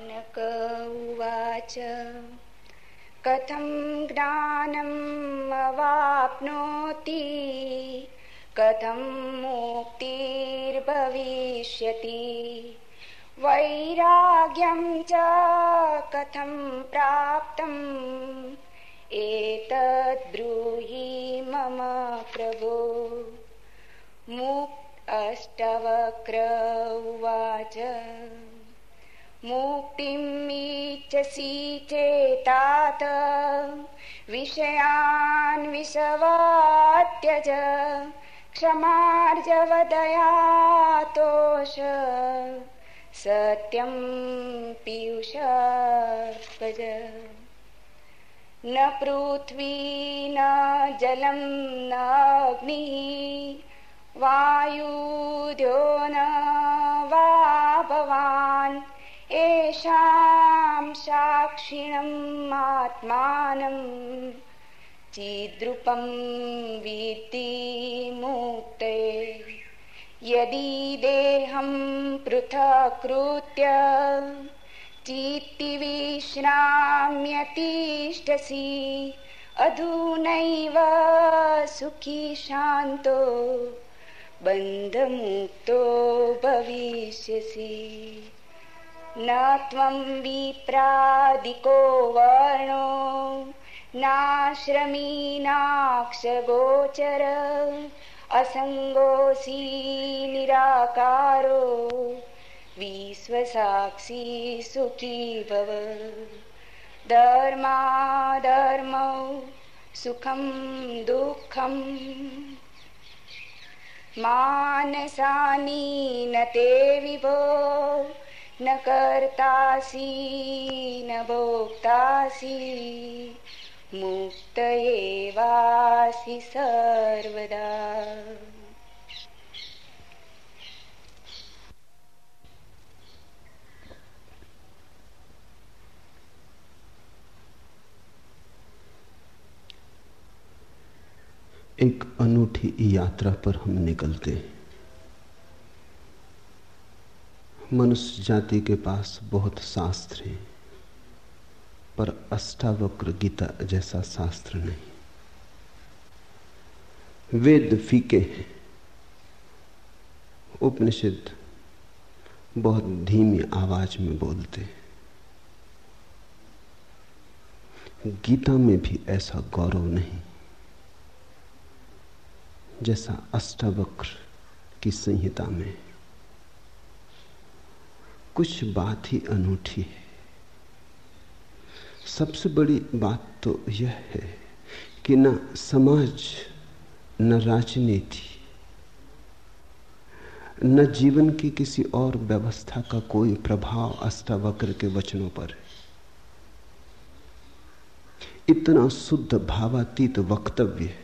जनक उवाच। कथं ज्ञानम् अवाप्नोति? कथं मुक्तिर्भविष्यति? वैराग्यं च कथं प्राप्तम्? एतद्ब्रूहि मम प्रभो। मुक्त अष्टवक्र उवाच मुक्तिमिच्छसि चेतात। विषयान् विषवात्यज क्षमार्जवदयातोष। सत्यं पीयूषपज न पृथ्वी न जलं न अग्निः। वायुद्यो न वा भवान् साक्षिणम् आत्मानम् चिद्रूपं विद्धि मुक्ते यदि देहं पृथक्कृत्य चित्तिविश्राम्यतिष्ठसि अधुनैव सुखी शान्तो बन्धमुक्तो भविष्यसि न त्वं विप्रादिको वर्णो नाश्रमी नाक्षगोचर असङ्गोऽसि निराकारो विश्वसाक्षी सुखी भव। धर्माधर्मौ सुखं दुःखम् मानसानि न ते विभो न कर्तासि न भोक्तासि मुक्त सर्वदा। एक अनूठी यात्रा पर हम निकलते हैं। मनुष्य जाति के पास बहुत शास्त्र हैं, पर अष्टावक्र गीता जैसा शास्त्र नहीं। वेद फीके हैं। उपनिषद बहुत धीमी आवाज़ में बोलते हैं। गीता में भी ऐसा गौरव नहीं, जैसा अष्टावक्र की संहिता में। कुछ बात ही अनूठी है। सबसे बड़ी बात तो यह है कि न समाज, न राजनीति, न जीवन की किसी और व्यवस्था का कोई प्रभाव अष्टावक्र के वचनों पर है। इतना शुद्ध भावातीत वक्तव्य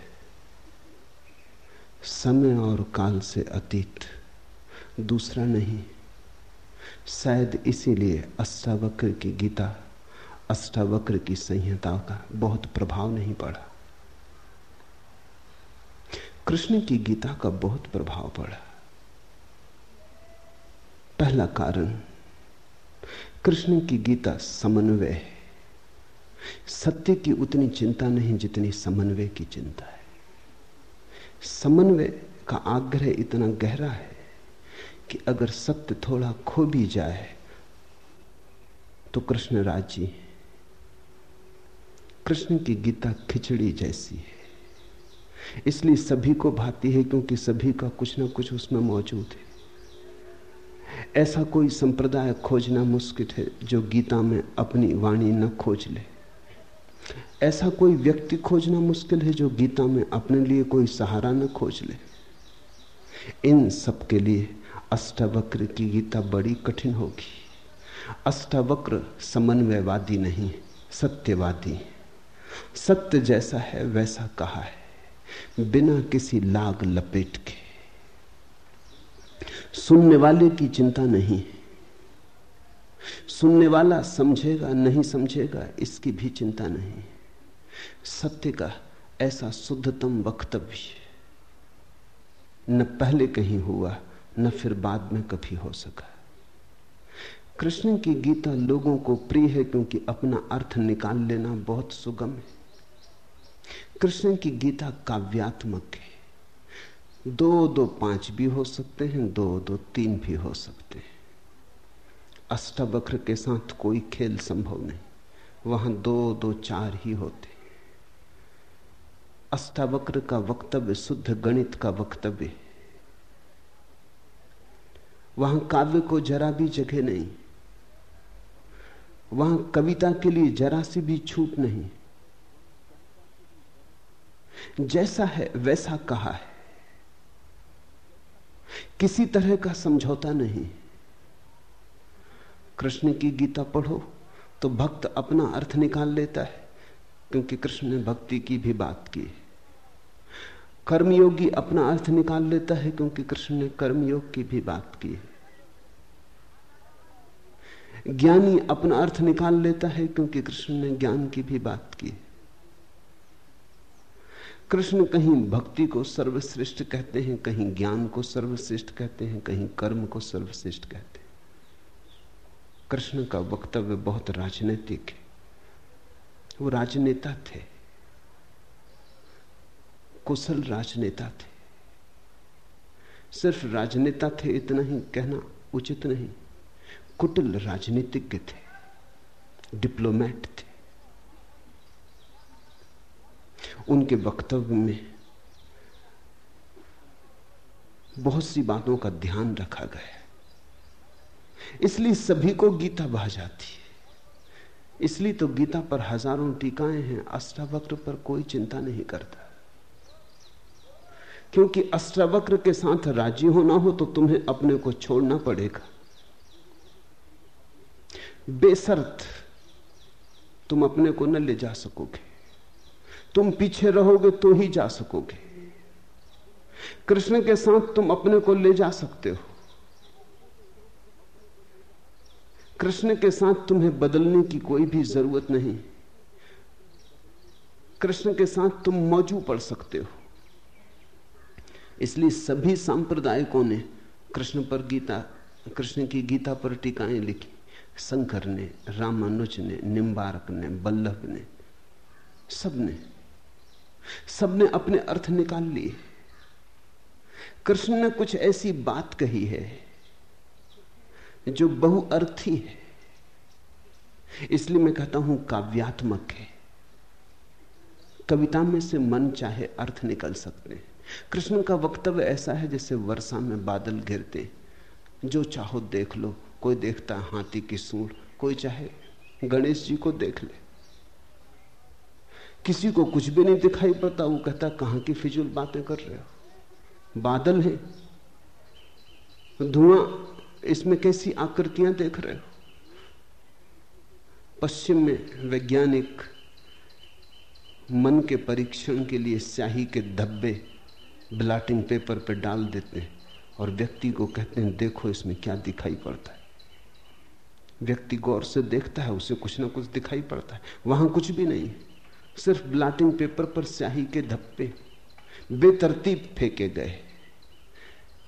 समय और काल से अतीत दूसरा नहीं शायद इसीलिए अष्टावक्र की गीता, अष्टावक्र की संहिता का बहुत प्रभाव नहीं पड़ा। कृष्ण की गीता का बहुत प्रभाव पड़ा। पहला कारण, कृष्ण की गीता समन्वय है। सत्य की उतनी चिंता नहीं जितनी समन्वय की चिंता है। समन्वय का आग्रह इतना गहरा है कि अगर सत्य थोड़ा खो भी जाए तो कृष्ण राज़ी कृष्ण की गीता खिचड़ी जैसी है। इसलिए सभी को भाती है क्योंकि सभी का कुछ ना कुछ उसमें मौजूद है। ऐसा कोई संप्रदाय खोजना मुश्किल है जो गीता में अपनी वाणी न खोज ले। ऐसा कोई व्यक्ति खोजना मुश्किल है जो गीता में अपने लिए कोई सहारा न खोज ले। इन सब के लिए अष्टावक्र की गीता बड़ी कठिन होगी। अष्टावक्र समन्वयवादी नहीं, सत्यवादी। सत्य जैसा है, वैसा कहा है, बिना किसी लाग लपेट के। सुनने वाले की चिंता नहीं सुनने वाला समझेगा, नहीं समझेगा, इसकी भी चिंता नहीं। सत्य का ऐसा शुद्धतम वक्तव्य न पहले कहीं हुआ। न फिर बाद में कभी हो सका। कृष्ण की गीता लोगों को प्रिय है क्योंकि अपना अर्थ निकाल लेना बहुत सुगम है। कृष्ण की गीता काव्यात्मक है। दो दो, पाँच भी हो सकते हैं, दो दो, तीन भी हो सकते हैं। अष्टावक्र के साथ कोई खेल संभव नहीं। वहाँ दो दो, चार ही होते अष्टावक्र का वक्तव्य, शुद्ध गणित का वक्तव्य वहाँ काव्य को जरा भी जगह नहीं। वहाँ कविता के लिए जरा सी भी छूट नहीं। जैसा है, वैसा कहा है। किसी तरह का समझौता नहीं। कृष्ण की गीता पढ़ो तो भक्त अपना अर्थ निकाल लेता है, क्योंकि कृष्ण ने भक्ति की भी बात की कर्मयोगी अपना अर्थ निकाल लेता है क्योंकि कृष्ण ने कर्मयोग की भी बात की है। ज्ञानी अपना अर्थ निकाल लेता है क्योंकि कृष्ण ने ज्ञान की भी बात की है। कृष्ण कहीं भक्ति को सर्वश्रेष्ठ कहते हैं, कहीं ज्ञान को सर्वश्रेष्ठ कहते हैं, कहीं कर्म को सर्वश्रेष्ठ कहते हैं। कृष्ण का वक्तव्य बहुत राजनीतिक है। वो राजनेता थे। कुशल राजनेता थे। सिर्फ़ राजनेता थे इतना ही, कहना उचित नहीं। कुटिल राजनीतिज्ञ थे, डिप्लोमेट थे। उनके वक्तव्य में बहुत सी बातों का ध्यान रखा गया इसलिए सभी को गीता बहा जाती है। इसलिए तो गीता पर हज़ारों टीकाएँ हैं, अष्टावक्र पर कोई चिंता नहीं करता। क्योंकि अष्टावक्र के साथ राज़ी होना हो तो तुम्हें अपने को छोड़ना पड़ेगा। बेसर्त, तुम अपने को न ले जा सकोगे। तुम पीछे रहोगे तो ही जा सकोगे। कृष्ण के साथ तुम अपने को ले जा सकते हो। कृष्ण के साथ तुम्हें बदलने की कोई भी ज़रूरत नहीं। कृष्ण के साथ तुम मौजू पड़ सकते हो। इसलिए सभी सांप्रदायिकों ने कृष्ण पर गीता, कृष्ण की गीता पर टीकाएँ लिखी। शंकर ने, रामानुज ने, निम्बारक ने, बल्लभ ने सबने सबने अपने अर्थ निकाल लिए। कृष्ण ने कुछ ऐसी बात कही है जो बहुअर्थी है। इसलिए मैं कहता हूँ काव्यात्मक है। कविता में से मन चाहे अर्थ निकल सकते हैं। कृष्ण का वक्तव्य ऐसा है जैसे वर्षा में बादल घिरते। जो चाहो देख लो, कोई देखता हाथी की सूढ़ कोई चाहे गणेश जी को देख ले। किसी को कुछ भी नहीं दिखाई पड़ता, वो कहता, कहाँ की फिजूल बातें कर रहे हो? बादल है। धुआँ, इसमें कैसी आकृतियाँ देख रहे हो? पश्चिम में वैज्ञानिक मन के परीक्षण के लिए स्याही के धब्बे ब्लाटिंग पेपर पर डाल देते हैं और व्यक्ति को कहते हैं, देखो इसमें क्या दिखाई पड़ता है। व्यक्ति गौर से देखता है, उसे कुछ ना कुछ दिखाई पड़ता है। वहाँ कुछ भी नहीं सिर्फ़ ब्लाटिंग पेपर पर स्याही के धप्पे, बेतरतीब फेंके गए।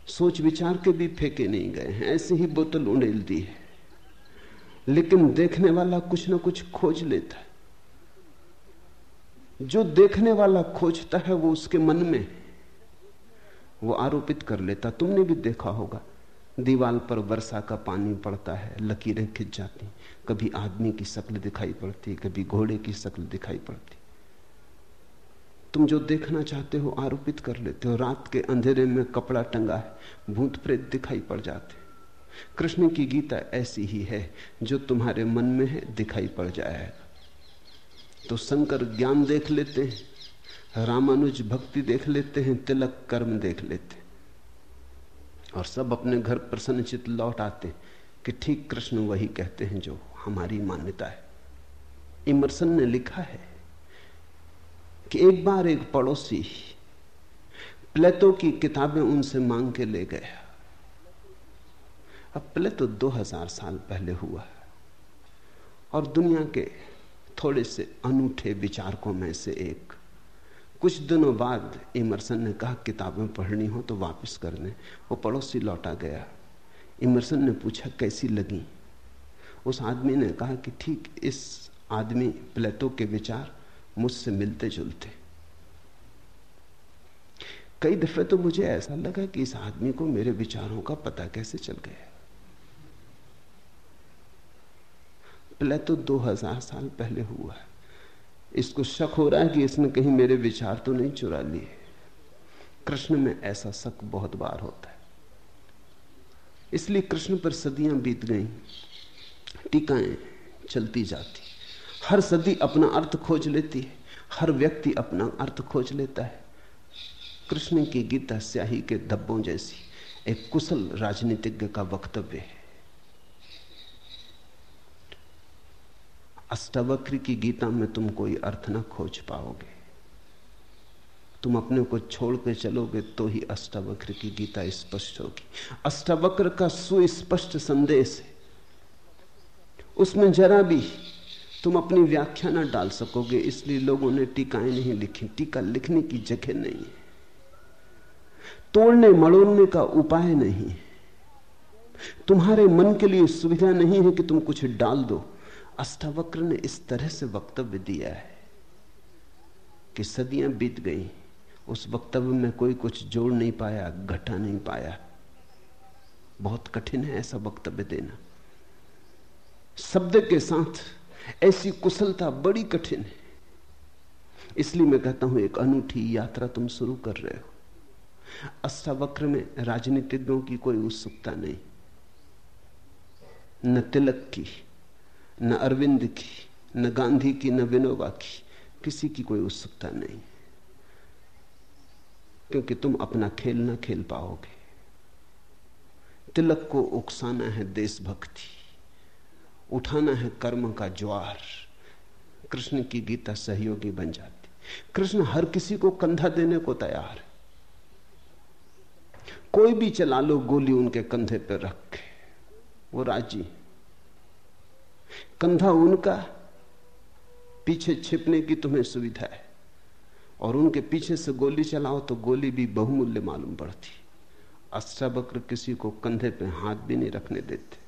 सोच विचार के भी फेंके नहीं गए हैं। ऐसे ही बोतल उड़ेल दी है। लेकिन देखने वाला कुछ ना कुछ खोज लेता है। जो देखने वाला खोजता है, वो उसके मन में वो आरोपित कर लेता। तुमने भी देखा होगा। दीवाल पर वर्षा का पानी पड़ता है, लकीरें खिंच जाती। कभी आदमी की शक्ल दिखाई पड़ती, कभी घोड़े की शक्ल दिखाई पड़ती। तुम जो देखना चाहते हो, आरोपित कर लेते हो। रात के अंधेरे में कपड़ा टंगा है, भूत प्रेत दिखाई पड़ जाते। कृष्ण की गीता ऐसी ही है, जो तुम्हारे मन में है, दिखाई पड़ जाएगा। तो शंकर ज्ञान देख लेते हैं। रामानुज भक्ति देख लेते हैं, तिलक कर्म देख लेते हैं। और सब अपने घर प्रसन्नचित लौट आते कि ठीक कृष्ण वही कहते हैं जो हमारी मान्यता है। इमरसन ने लिखा है कि एक बार एक पड़ोसी प्लेटो की किताबें उनसे मांग के ले गया। अब प्लेटो 2000 साल पहले हुआ और दुनिया के थोड़े से अनूठे विचारकों में से एक कुछ दिनों बाद इमरसन ने कहा, किताबें पढ़नी हो तो वापस करने वो पड़ोसी लौटा गया। इमरसन ने पूछा, कैसी लगी? उस आदमी ने कहा कि ठीक, इस आदमी, प्लेटो के विचार मुझसे मिलते जुलते। कई दफे तो मुझे ऐसा लगा कि इस आदमी को मेरे विचारों का पता कैसे चल गया। प्लेटो 2000 साल पहले हुआ है। इसको शक हो रहा है कि इसने कहीं मेरे विचार तो नहीं चुरा लिए। कृष्ण में ऐसा शक बहुत बार होता है। इसलिए कृष्ण पर सदियाँ बीत गई, टीकाएँ चलती जाती। हर सदी अपना अर्थ खोज लेती है, हर व्यक्ति अपना अर्थ खोज लेता है। कृष्ण की गीता स्याही के धब्बों जैसी एक कुशल राजनीतिज्ञ का वक्तव्य है। अष्टावक्र की गीता में तुम कोई अर्थ ना खोज पाओगे। तुम अपने को छोड़ के चलोगे तो ही अष्टावक्र की गीता स्पष्ट होगी। अष्टावक्र का सुस्पष्ट संदेश है। उसमें जरा भी तुम अपनी व्याख्या ना डाल सकोगे, इसलिए लोगों ने टीकाएँ नहीं लिखी। टीका लिखने की जगह नहीं है। तोड़ने मड़ोड़ने का उपाय नहीं है। तुम्हारे मन के लिए सुविधा नहीं है कि तुम कुछ डाल दो। अष्टावक्र ने इस तरह से वक्तव्य दिया है कि सदियाँ बीत गई। उस वक्तव्य में कोई कुछ जोड़ नहीं पाया, घटा नहीं पाया। बहुत कठिन है ऐसा वक्तव्य देना। शब्द के साथ ऐसी कुशलता बड़ी कठिन है। इसलिए मैं कहता हूँ, एक अनूठी यात्रा तुम शुरू कर रहे हो। अष्टावक्र में राजनीतिज्ञों की कोई उत्सुकता नहीं। न तिलक की। न अरविंद की, न गांधी की, न विनोबा की, किसी की कोई उत्सुकता नहीं। क्योंकि तुम अपना खेल ना खेल पाओगे। तिलक को उकसाना है देशभक्ति, उठाना है कर्म का ज्वार। कृष्ण की गीता सहयोगी बन जाती। कृष्ण हर किसी को कंधा देने को तैयार है। कोई भी चला लो, गोली उनके कंधे पर रख के। वो राज़ी कंधा उनका पीछे छिपने की तुम्हें सुविधा है। और उनके पीछे से गोली चलाओ तो गोली भी बहुमूल्य मालूम पड़ती। अष्टावक्र किसी को कंधे पे हाथ भी नहीं रखने देते।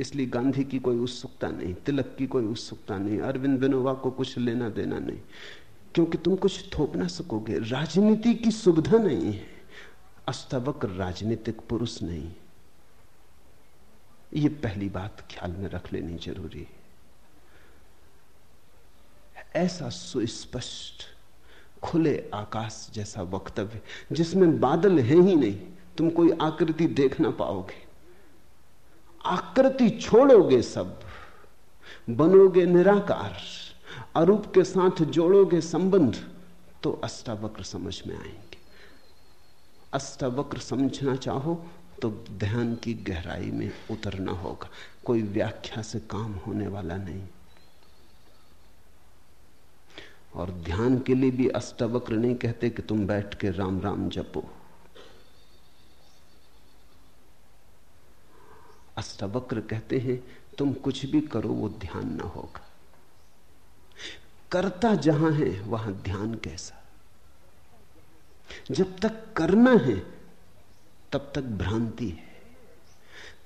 इसलिए गांधी की कोई उत्सुकता नहीं, तिलक की कोई उत्सुकता नहीं, अरविंद विनोबा को कुछ लेना देना नहीं। क्योंकि तुम कुछ थोप ना सकोगे। राजनीति की सुविधा नहीं है। अष्टावक्र राजनीतिक पुरुष नहीं। ये पहली बात ख्याल में रख लेनी ज़रूरी है। ऐसा सुस्पष्ट, खुले आकाश जैसा वक्तव्य, जिसमें बादल है ही नहीं, तुम कोई आकृति देख ना पाओगे। आकृति छोड़ोगे सब, बनोगे निराकार, अरूप के साथ जोड़ोगे संबंध तो अष्टावक्र समझ में आएँगे। अष्टावक्र समझना चाहो तो ध्यान की गहराई में उतरना होगा। कोई व्याख्या से काम होने वाला नहीं। और ध्यान के लिए भी अष्टावक्र नहीं कहते कि तुम बैठ के राम राम जपो। अष्टावक्र कहते हैं, तुम कुछ भी करो, वो ध्यान ना होगा। करता जहाँ है, वहाँ ध्यान कैसा? जब तक करना है तब तक भ्रांति है।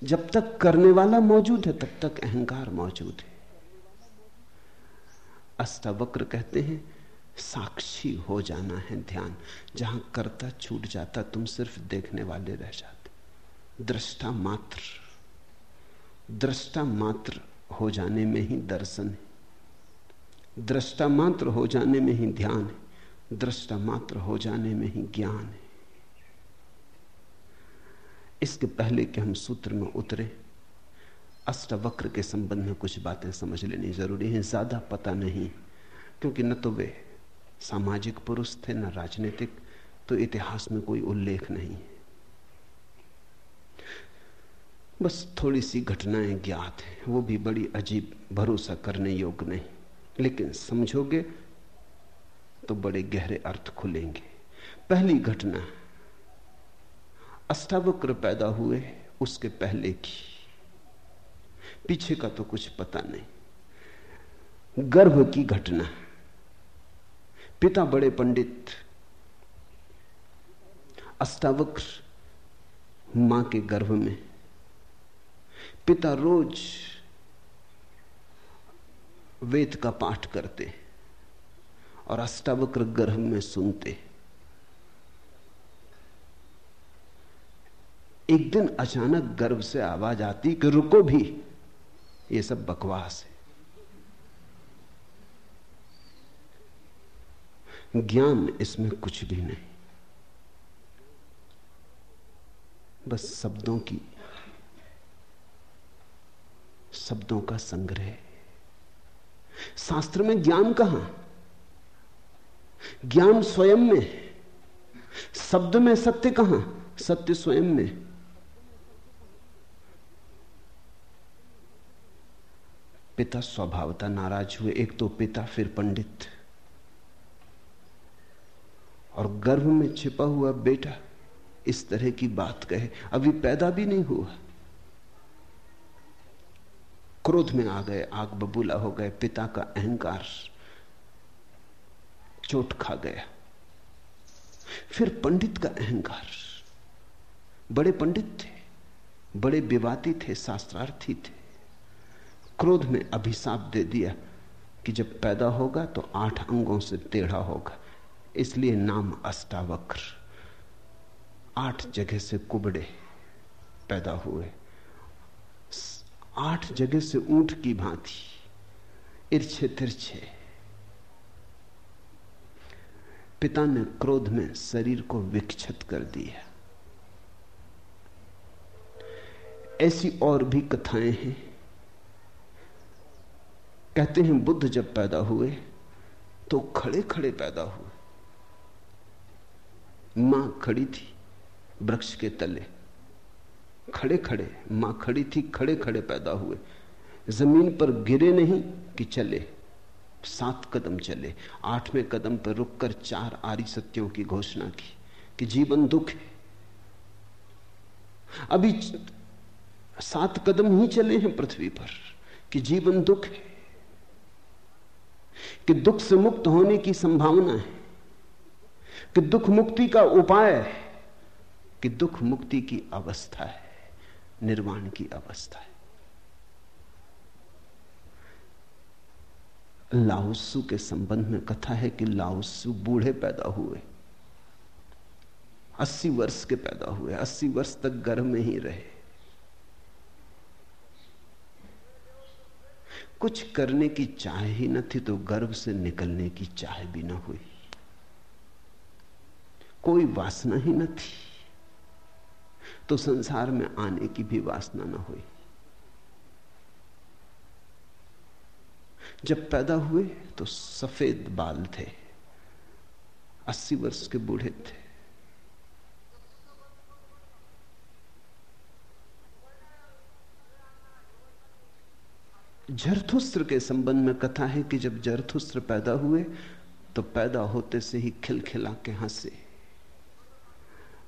जब तक करने वाला मौजूद है, तब तक अहंकार मौजूद है। अष्टावक्र कहते हैं, साक्षी हो जाना है ध्यान। जहाँ करता छूट जाता, तुम सिर्फ़ देखने वाले रह जाते। दृष्टा मात्र। दृष्टा मात्र हो जाने में ही दर्शन है। दृष्टा मात्र हो जाने में ही ध्यान है। दृष्टा मात्र हो जाने में ही ज्ञान है। इसके पहले कि हम सूत्र में उतरे, अष्टवक्र के संबंध में कुछ बातें समझ लेनी ज़रूरी है, ज़्यादा पता नहीं, क्योंकि न तो वे सामाजिक पुरुष थे, न राजनीतिक तो इतिहास में कोई उल्लेख नहीं है। बस थोड़ी सी घटनाएँ ज्ञात हैं, वो भी बड़ी अजीब, भरोसा करने योग्य नहीं, लेकिन समझोगे तो बड़े गहरे अर्थ खुलेंगे। पहली घटना अष्टावक्र पैदा हुए उसके पहले की। पीछे का तो कुछ पता नहीं। गर्भ की घटना। पिता बड़े पंडित। अष्टावक्र माँ के गर्भ में। पिता रोज वेद का पाठ करते और अष्टावक्र गर्भ में सुनते। एक दिन अचानक गर्व से आवाज़ आती कि रुको भी, ये सब बकवास है। ज्ञान इसमें कुछ भी नहीं। बस शब्दों की, शब्दों का संग्रह। शास्त्र में ज्ञान कहाँ? ज्ञान स्वयं में शब्द में सत्य कहाँ? सत्य स्वयं में। पिता स्वभावता नाराज़ हुए, एक तो पिता, फिर पंडित। और गर्भ में छिपा हुआ बेटा इस तरह की बात कहे, अभी पैदा भी नहीं हुआ। क्रोध में आ गए, आग बबूला हो गए, पिता का अहंकार चोट खा गया। फिर पंडित का अहंकार। बड़े पंडित थे, बड़े विवादी थे, शास्त्रार्थी थे। क्रोध में अभिशाप दे दिया कि जब पैदा होगा तो आठ अंगों से टेढ़ा होगा। इसलिए नाम अष्टावक्र। आठ जगह से कुबड़े पैदा हुए। आठ जगह से ऊँट की भांति। इर्छे तिरछे पिता ने क्रोध में शरीर को विक्षत कर दिया। ऐसी और भी कथाएँ हैं। कहते हैं बुद्ध जब पैदा हुए तो खड़े खड़े पैदा हुए। माँ खड़ी थी वृक्ष के तले। खड़े खड़े माँ खड़ी थी खड़े खड़े पैदा हुए। ज़मीन पर गिरे नहीं कि चले। सात कदम चले। आठवें कदम पर रुककर चार आरी सत्यों की घोषणा की कि जीवन दुख है। अभी सात कदम ही चले हैं पृथ्वी पर कि जीवन दुख है। कि दुख से मुक्त होने की संभावना है, कि दुख मुक्ति का उपाय है, कि दुख मुक्ति की अवस्था है, निर्वाण की अवस्था है। लाउसु के संबंध में कथा है कि लाउसु बूढ़े पैदा हुए, अस्सी वर्ष के पैदा हुए, अस्सी वर्ष तक गर्भ में ही रहे। कुछ करने की चाह ही न थी तो गर्भ से निकलने की चाह भी न हुई। कोई वासना ही न थी तो संसार में आने की भी वासना न हुई। जब पैदा हुए तो सफ़ेद बाल थे, अस्सी वर्ष के बूढ़े थे। जरथुस्त्र के संबंध में कथा है कि जब जरथुस्त्र पैदा हुए तो पैदा होते से ही खिलखिला के हंसे।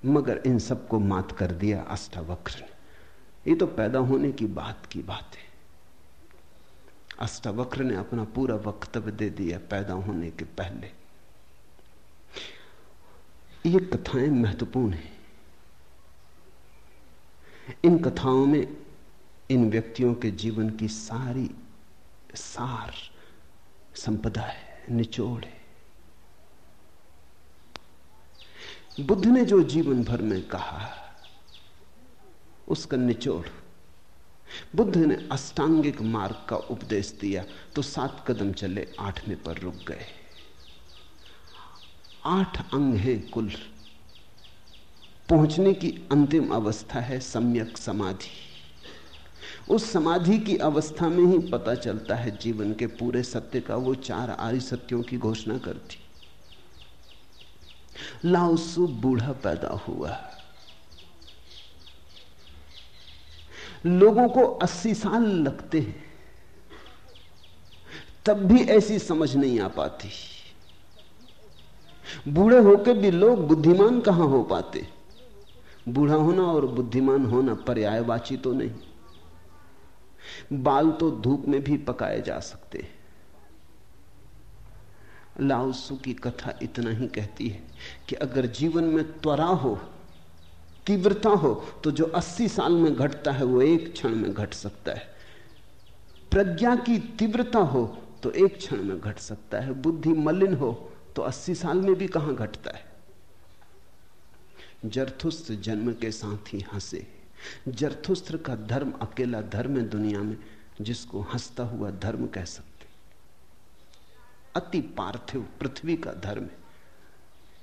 मगर इन सबको मात कर दिया अष्टावक्र। ने ये तो पैदा होने की बात की बात है। अष्टावक्र ने अपना पूरा वक्तव्य दे दिया पैदा होने के पहले। ये कथाएँ महत्वपूर्ण हैं। इन कथाओं में इन व्यक्तियों के जीवन की सारी सार संपदा है, निचोड़ है। बुद्ध ने जो जीवन भर में कहा, उसका निचोड़। बुद्ध ने अष्टांगिक मार्ग का उपदेश दिया तो सात कदम चले, आठवें पर रुक गए। आठ अंग हैं कुल। पहुँचने की अंतिम अवस्था है सम्यक समाधि। उस समाधि की अवस्था में ही पता चलता है जीवन के पूरे सत्य का वो चार आर्य सत्यों की घोषणा करती। लाउसु बूढ़ा पैदा हुआ। लोगों को अस्सी साल लगते हैं। तब भी ऐसी समझ नहीं आ पाती। बूढ़े होकर भी लोग बुद्धिमान कहाँ हो पाते? बूढ़ा होना और बुद्धिमान होना पर्यायवाची तो नहीं। बाल तो धूप में भी पकाए जा सकते हैं। लाउसु की कथा इतना ही कहती है कि अगर जीवन में त्वरा हो, तीव्रता हो तो जो 80 साल में घटता है, वो एक क्षण में घट सकता है। प्रज्ञा की तीव्रता हो तो एक क्षण में घट सकता है। बुद्धि मलिन हो तो 80 साल में भी कहाँ घटता है? जरथुस्त जन्म के साथ ही हंसे। जरथुस्त्र का धर्म अकेला धर्म है दुनिया में, जिसको हंसता हुआ धर्म कह सकते अति पार्थिव पृथ्वी का धर्म है।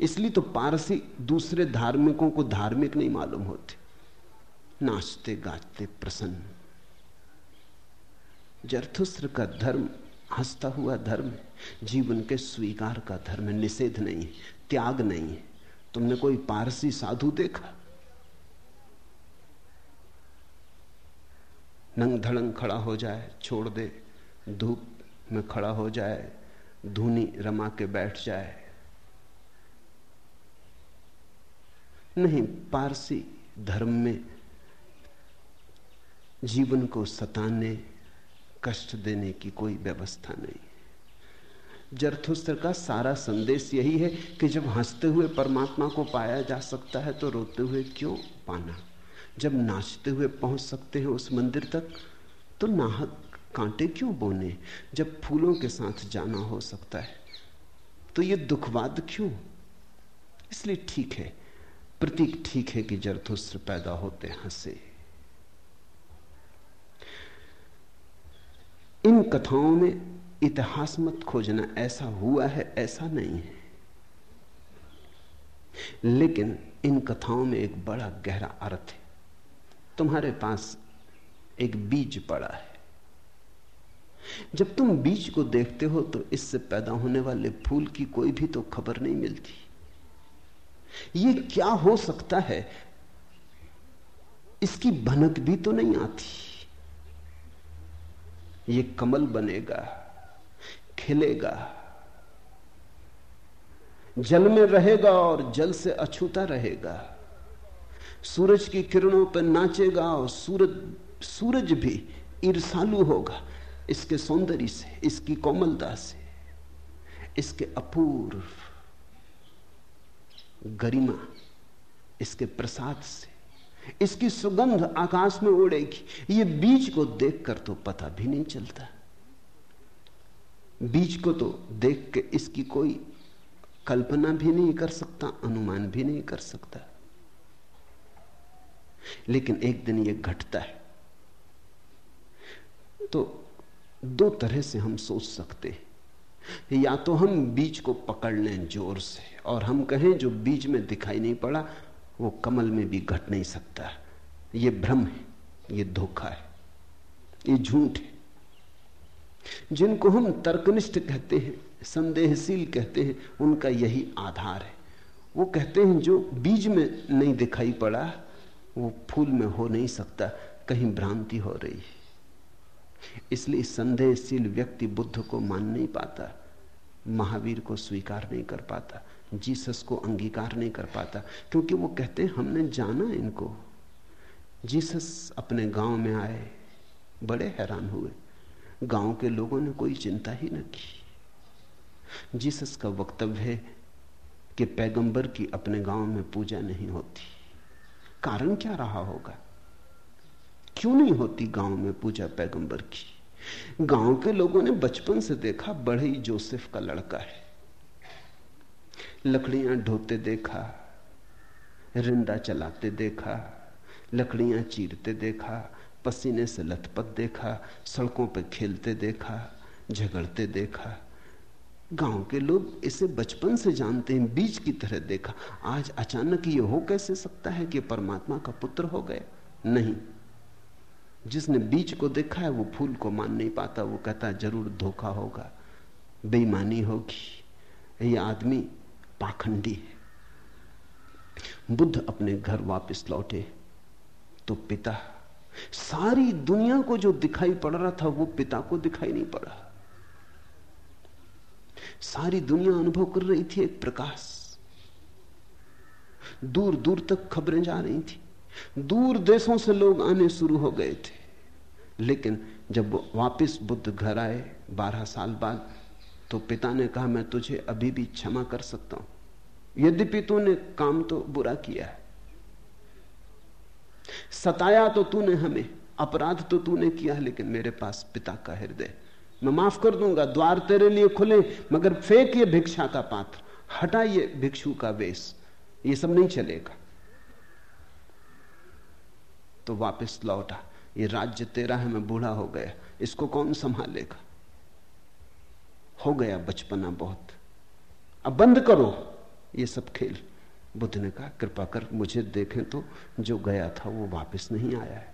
इसलिए तो पारसी दूसरे धार्मिकों को धार्मिक नहीं मालूम होते। नाचते, गाते, प्रसन्न। जरथुस्त्र का धर्म, हंसता हुआ धर्म जीवन के स्वीकार का धर्म निषेध नहीं है, त्याग नहीं है। तुमने कोई पारसी साधु देखा? नंग धड़ंग खड़ा हो जाए, छोड़ दे। धूप में खड़ा हो जाए, धूनी रमा के बैठ जाए। नहीं, पारसी धर्म में जीवन को सताने, कष्ट देने की कोई व्यवस्था नहीं। जरथुस्त्र का सारा संदेश यही है कि जब हँसते हुए परमात्मा को पाया जा सकता है तो रोते हुए क्यों पाना? जब नाचते हुए पहुँच सकते हैं उस मंदिर तक तो नाहक कांटे क्यों बोने? जब फूलों के साथ जाना हो सकता है तो ये दुखवाद क्यों? इसलिए ठीक है, प्रतीक ठीक है कि जरथुस्त्र पैदा होते हंसे। इन कथाओं में इतिहास मत खोजना, ऐसा हुआ है, ऐसा नहीं है। लेकिन इन कथाओं में एक बड़ा गहरा अर्थ है। तुम्हारे पास एक बीज पड़ा है। जब तुम बीज को देखते हो तो इससे पैदा होने वाले फूल की कोई भी तो खबर नहीं मिलती। ये क्या हो सकता है? इसकी भनक भी तो नहीं आती। ये कमल बनेगा, खिलेगा, जल में रहेगा और जल से अछूता रहेगा। सूरज की किरणों पर नाचेगा और सूरज सूरज भी ईर्षालु होगा। इसके सौंदर्य से, इसकी कोमलता से, इसके अपूर्व गरिमा, इसके प्रसाद से, इसकी सुगंध आकाश में उड़ेगी। ये बीज को देखकर तो पता भी नहीं चलता। बीज को तो देख के इसकी कोई कल्पना भी नहीं कर सकता, अनुमान भी नहीं कर सकता। लेकिन एक दिन यह घटता है। तो दो तरह से हम सोच सकते हैं। या तो हम बीज को पकड़ लें ज़ोर से, और हम कहें जो बीज में दिखाई नहीं पड़ा, वो कमल में भी घट नहीं सकता। ये भ्रम है, ये धोखा है, ये झूठ है। जिनको हम तर्कनिष्ठ कहते हैं, संदेहशील कहते हैं, उनका यही आधार है। वो कहते हैं जो बीज में नहीं दिखाई पड़ा वो फूल में हो नहीं सकता, कहीं भ्रांति हो रही है। इसलिए संदेहशील व्यक्ति बुद्ध को मान नहीं पाता, महावीर को स्वीकार नहीं कर पाता, जीसस को अंगीकार नहीं कर पाता, क्योंकि वो कहते हैं, हमने जाना इनको। जीसस अपने गाँव में आए, बड़े हैरान हुए। गाँव के लोगों ने कोई चिंता ही न की। जीसस का वक्तव्य है कि पैगंबर की अपने गाँव में पूजा नहीं होती। कारण क्या रहा होगा? क्यों नहीं होती गाँव में पूजा पैगंबर की? गाँव के लोगों ने बचपन से देखा बड़े ही जोसेफ का लड़का है। लकड़ियाँ ढोते देखा, रिंदा चलाते देखा, लकड़ियाँ चीरते देखा, पसीने से लथपथ देखा, सड़कों पर खेलते देखा, झगड़ते देखा। गाँव के लोग इसे बचपन से जानते हैं, बीज की तरह देखा। आज अचानक ये हो कैसे सकता है कि परमात्मा का पुत्र हो गए? नहीं। जिसने बीज को देखा है, वो फूल को मान नहीं पाता। वो कहता ज़रूर धोखा होगा। बेईमानी होगी। ये आदमी पाखंडी है। बुद्ध अपने घर वापस लौटे। तो पिता, सारी दुनिया को जो दिखाई पड़ रहा था, वो पिता को दिखाई नहीं पड़ा सारी दुनिया अनुभव कर रही थी एक प्रकाश। दूर दूर तक खबरें जा रही थी। दूर देशों से लोग आने शुरू हो गए थे। लेकिन जब वापस बुद्ध घर आए बारह साल बाद तो पिता ने कहा, मैं तुझे अभी भी क्षमा कर सकता हूँ। यद्यपि तूने काम तो बुरा किया है। सताया तो तूने हमें, अपराध तो तूने किया लेकिन मेरे पास पिता का हृदय मैं माफ़ कर दूँगा, द्वार तेरे लिए खुले, मगर फेंक ये भिक्षा का पात्र, हटा ये भिक्षु का वेश, ये सब नहीं चलेगा। तो वापस लौटा, ये राज्य तेरा है, मैं बूढ़ा हो गया, इसको कौन संभालेगा? हो गया बचपना बहुत। अब बंद करो ये सब खेल। बुद्ध ने कहा, कृपा कर मुझे देखें तो जो गया था वो वापस नहीं आया है।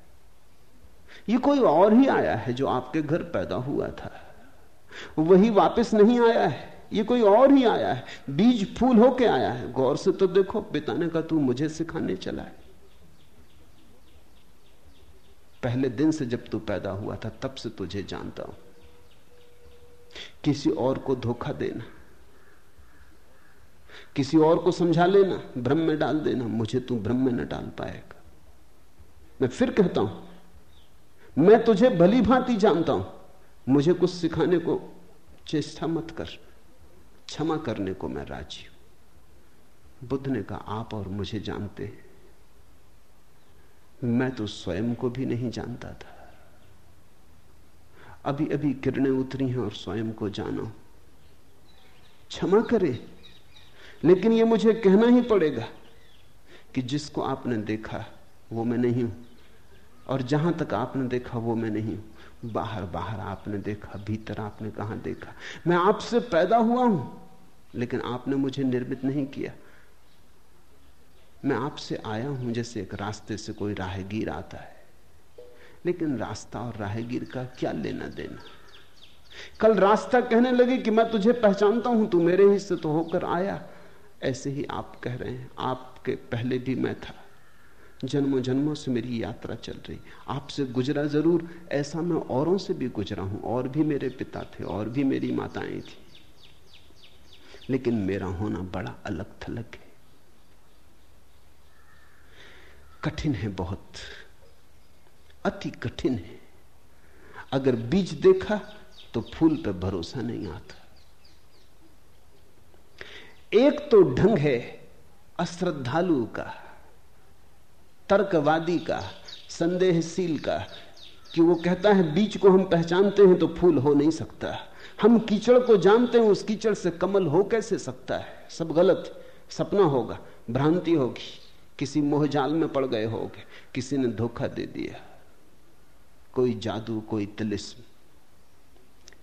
ये कोई और ही आया है जो आपके घर पैदा हुआ था। वही वापस नहीं आया है। ये कोई और ही आया है। बीज फूल होके आया है। गौर से तो देखो, पिता ने कहा, तू मुझे सिखाने चला है। पहले दिन से जब तू पैदा हुआ था, तब से तुझे जानता हूँ। किसी और को धोखा देना, किसी और को समझा लेना, भ्रम में डाल देना, मुझे तू भ्रम में न डाल पाएगा। मैं फिर कहता हूँ मैं तुझे भली भांति जानता हूँ। मुझे कुछ सिखाने को चेष्टा मत कर। क्षमा करने को मैं राज़ी हूँ। बुद्ध ने कहा, आप और मुझे जानते हैं। मैं तो स्वयं को भी नहीं जानता था। अभी अभी किरणें उतरी हैं और स्वयं को जानो क्षमा करे, लेकिन यह मुझे कहना ही पड़ेगा कि जिसको आपने देखा, वो मैं नहीं हूँ। और जहाँ तक आपने देखा वो मैं नहीं हूँ। बाहर बाहर आपने देखा, भीतर आपने कहा देखा। मैं आपसे पैदा हुआ हूँ, लेकिन आपने मुझे निर्मित नहीं किया। मैं आपसे आया हूँ जैसे एक रास्ते से कोई राहगीर आता है। लेकिन रास्ता और राहगीर का क्या लेना देना? कल रास्ता कहने लगे कि मैं तुझे पहचानता हूँ, तू मेरे हिस्से तो होकर आया। ऐसे ही आप कह रहे हैं, आपके पहले भी मैं था। जन्मों जन्मों से मेरी यात्रा चल रही। आपसे गुजरा ज़रूर। ऐसा मैं औरों से भी गुजरा हूँ। और भी मेरे पिता थे, और भी मेरी माताएँ थी। लेकिन मेरा होना बड़ा अलग थलग है। कठिन है बहुत। अति कठिन है। अगर बीज देखा तो फूल पर भरोसा नहीं आता। एक तो ढंग है, अश्रद्धालु का। तर्कवादी का, संदेहशील का, कि वो कहता है बीज को हम पहचानते हैं तो फूल हो नहीं सकता। हम कीचड़ को जानते हैं, उस कीचड़ से कमल हो कैसे सकता है? सब गलत, सपना होगा, भ्रांति होगी। किसी मोहजाल में पड़ गए होगे, किसी ने धोखा दे दिया। कोई जादू, कोई तिलिस्म।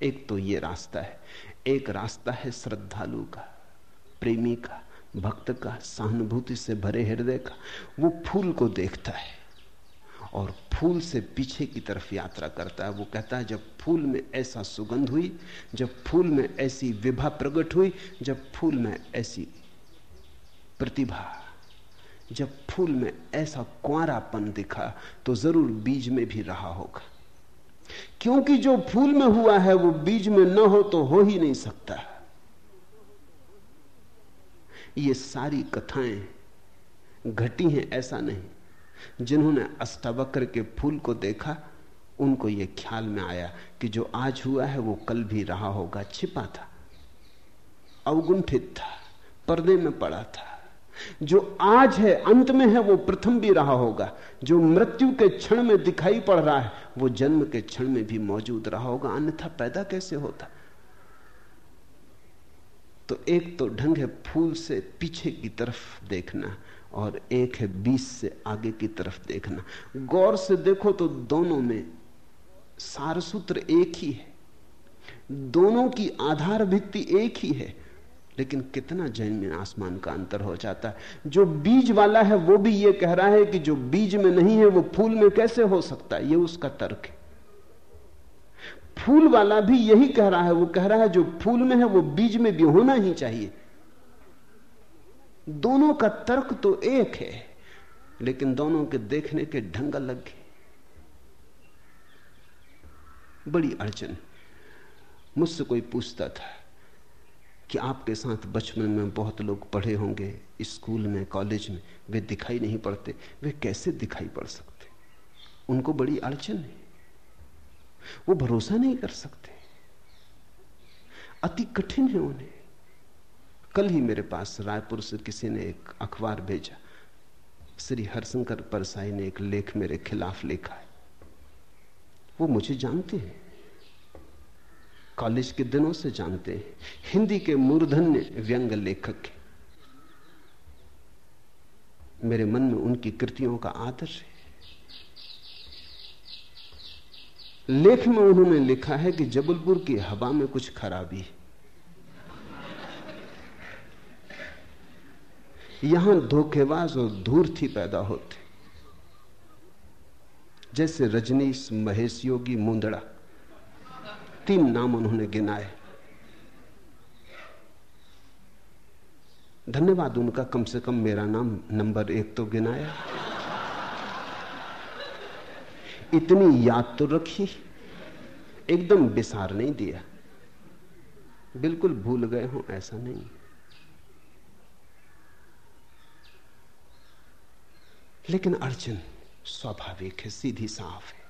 एक तो ये रास्ता है, एक रास्ता है श्रद्धालु का, प्रेमी का। भक्त का सहानुभूति से भरे हृदय का वो फूल को देखता है और फूल से पीछे की तरफ़ यात्रा करता है। वो कहता है, जब फूल में ऐसा सुगंध हुई, जब फूल में ऐसी विभा प्रकट हुई, जब फूल में ऐसी प्रतिभा, जब फूल में ऐसा कुआरापन दिखा तो ज़रूर बीज में भी रहा होगा। क्योंकि जो फूल में हुआ है, वो बीज में न हो तो हो ही नहीं सकता। ये सारी कथाएँ घटी हैं, ऐसा नहीं। जिन्होंने अष्टावक्र के फूल को देखा, उनको यह ख्याल में आया कि जो आज हुआ है, वो कल भी रहा होगा। छिपा था, अवगुंठित था, पर्दे में पड़ा था। जो आज है, अंत में है, वो प्रथम भी रहा होगा। जो मृत्यु के क्षण में दिखाई पड़ रहा है, वो जन्म के क्षण में भी मौजूद रहा होगा। अन्यथा पैदा कैसे होता? तो एक तो ढंग है फूल से पीछे की तरफ़ देखना और एक है बीज से आगे की तरफ़ देखना। गौर से देखो तो दोनों में सारसूत्र एक ही है। दोनों की आधार भित्ति एक ही है, लेकिन कितना ज़मीन आसमान का अंतर हो जाता है। जो बीज वाला है वो भी ये कह रहा है कि जो बीज में नहीं है वो फूल में कैसे हो सकता है? ये उसका तर्क है। फूल वाला भी यही कह रहा है, वो कह रहा है जो फूल में है, वो बीज में भी होना ही चाहिए। दोनों का तर्क तो एक है, लेकिन दोनों के देखने के ढंग अलग है। बड़ी अड़चन। मुझसे कोई पूछता था कि आपके साथ बचपन में बहुत लोग पढ़े होंगे, स्कूल में, कॉलेज में, वे दिखाई नहीं पड़ते, वे कैसे दिखाई पड़ सकते? उनको बड़ी अड़चन है। वो भरोसा नहीं कर सकते। अति कठिन है उन्हें। कल ही मेरे पास रायपुर से किसी ने एक अखबार भेजा। श्री हरशंकर परसाई ने एक लेख मेरे खिलाफ लिखा है। वो मुझे जानते हैं। कॉलेज के दिनों से जानते हैं। हिंदी के मूर्धन्य व्यंग लेखक मेरे मन में उनकी कृतियों का आदर है। लेख में उन्होंने लिखा है कि जबलपुर की हवा में कुछ खराबी है। यहाँ धोखेबाज और धूर्थ ही पैदा होते। जैसे रजनीश, महेश योगी, मुंदड़ा, तीन नाम उन्होंने गिनाए। धन्यवाद उनका, कम से कम मेरा नाम, नंबर एक तो गिनाया। इतनी याद तो रखी, एकदम विसार नहीं दिया। बिल्कुल भूल गए हो, ऐसा नहीं। लेकिन अर्जुन स्वाभाविक है, सीधी साफ़ है।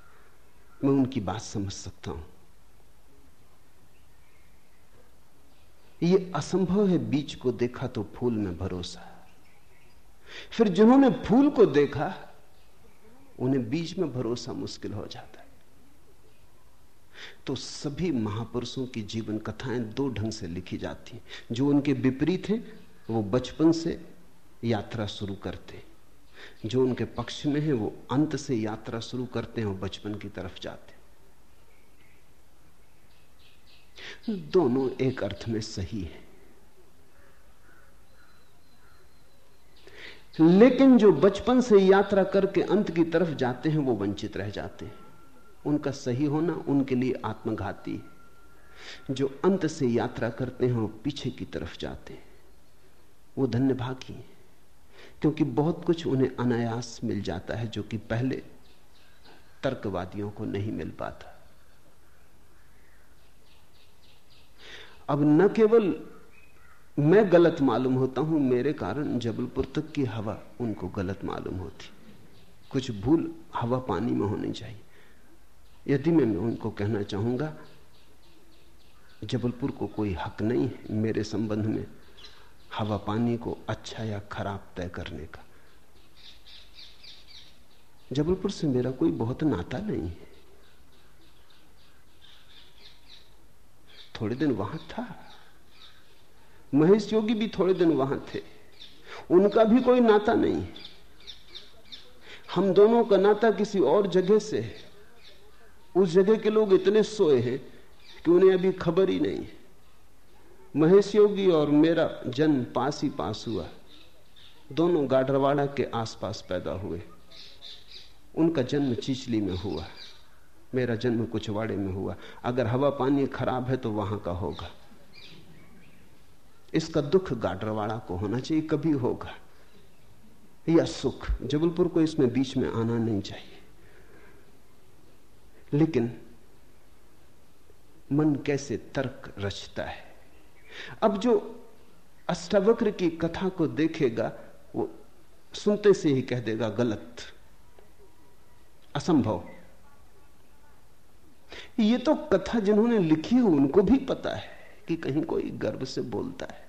मैं उनकी बात समझ सकता हूँ। यह असंभव है, बीज को देखा तो फूल में भरोसा। फिर जिन्होंने फूल को देखा उन्हें बीज में भरोसा मुश्किल हो जाता है। तो सभी महापुरुषों की जीवन कथाएँ दो ढंग से लिखी जाती हैं। जो उनके विपरीत हैं, वो बचपन से यात्रा शुरू करते हैं। जो उनके पक्ष में है, वो अंत से यात्रा शुरू करते हैं और बचपन की तरफ़ जाते हैं। दोनों एक अर्थ में सही है। लेकिन जो बचपन से यात्रा करके अंत की तरफ़ जाते हैं, वो वंचित रह जाते हैं। उनका सही होना उनके लिए आत्मघाती है। जो अंत से यात्रा करते हैं, वो पीछे की तरफ़ जाते हैं। वो धन्य भागी है, क्योंकि बहुत कुछ उन्हें अनायास मिल जाता है, जो कि पहले तर्कवादियों को नहीं मिल पाता। अब न केवल मैं गलत मालूम होता हूँ, मेरे कारण जबलपुर तक की हवा उनको गलत मालूम होती। कुछ भूल हवा पानी में होनी चाहिए। यदि मैं उनको कहना चाहूँगा, जबलपुर को कोई हक नहीं है मेरे संबंध में हवा पानी को अच्छा या खराब तय करने का। जबलपुर से मेरा कोई बहुत नाता नहीं है। थोड़े दिन वहाँ था। महेश योगी भी थोड़े दिन वहाँ थे। उनका भी कोई नाता नहीं। हम दोनों का नाता किसी और जगह से है। उस जगह के लोग इतने सोए हैं कि उन्हें अभी खबर ही नहीं। महेश योगी और मेरा जन्म पास ही पास हुआ। दोनों गाडरवाड़ा के आसपास पैदा हुए। उनका जन्म चिचली में हुआ। मेरा जन्म कुछवाड़े में हुआ। अगर हवा पानी खराब है तो वहाँ का होगा। इसका दुख गाडरवाड़ा को होना चाहिए, कभी होगा। या सुख, जबलपुर को इसमें बीच में आना नहीं चाहिए। लेकिन मन कैसे तर्क रचता है। अब जो अष्टावक्र की कथा को देखेगा, वो सुनते से ही कह देगा, गलत, असंभव। ये तो कथा जिन्होंने लिखी हो, उनको भी पता है कि कहीं कोई गर्व से बोलता है।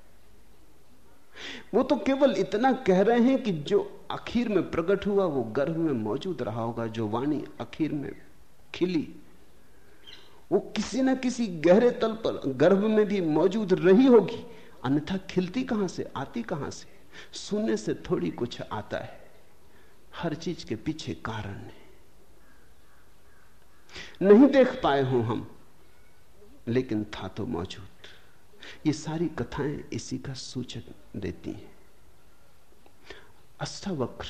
वो तो केवल इतना कह रहे हैं कि जो आखिर में प्रकट हुआ, वो गर्भ में मौजूद रहा होगा, जो वाणी आखिर में खिली, वो किसी ना किसी गहरे तल पर गर्भ में भी मौजूद रही होगी। अन्यथा खिलती कहाँ से, आती कहाँ से? सुनने से थोड़ी कुछ आता है। हर चीज़ के पीछे कारण है। नहीं देख पाए हो हम, लेकिन था तो मौजूद। ये सारी कथाएँ इसी का सूचक देती हैं। अष्टावक्र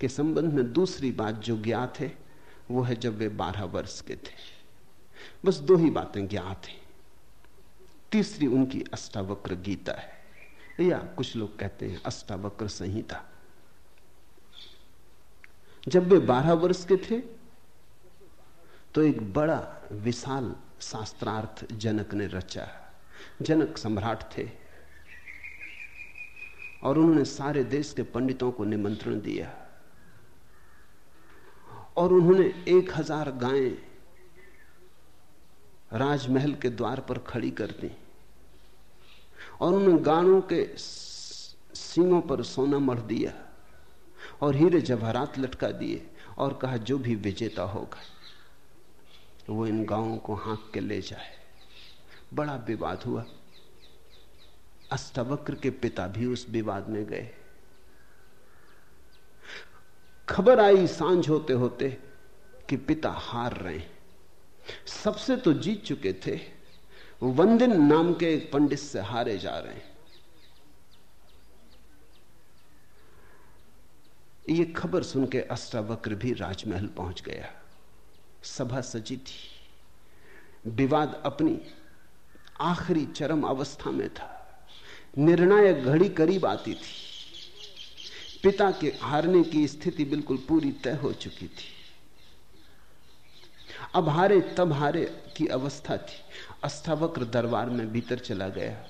के संबंध में दूसरी बात जो ज्ञात है, वो है जब वे बारह वर्ष के थे। बस दो ही बातें ज्ञात हैं। तीसरी उनकी अष्टावक्र गीता है। या कुछ लोग कहते हैं अष्टावक्र संहिता। जब वे बारह वर्ष के थे तो एक बड़ा विशाल शास्त्रार्थ जनक ने रचा। जनक सम्राट थे। और उन्होंने सारे देश के पंडितों को निमंत्रण दिया। और उन्होंने एक हज़ार गायें राजमहल के द्वार पर खड़ी कर दी। और उन्होंने गानों के सींगों पर सोना मर दिया। और हीरे जवाहरात लटका दिए और कहा, जो भी विजेता होगा, वो इन गाँवों को हाँक के ले जाए। बड़ा विवाद हुआ। अष्टावक्र के पिता भी उस विवाद में गए। खबर आई साँझ होते होते कि पिता हार रहे हैं। सबसे तो जीत चुके थे। वंदिन नाम के एक पंडित से हारे जा रहे हैं। ये खबर सुन के अष्टावक्र भी राजमहल पहुँच गया। सभा सजी थी। विवाद अपनी आखिरी चरम अवस्था में था। निर्णायक घड़ी करीब आती थी। पिता के हारने की स्थिति बिल्कुल पूरी तय हो चुकी थी। अब हारे तब हारे की अवस्था थी। अस्थावक्र दरबार में भीतर चला गया।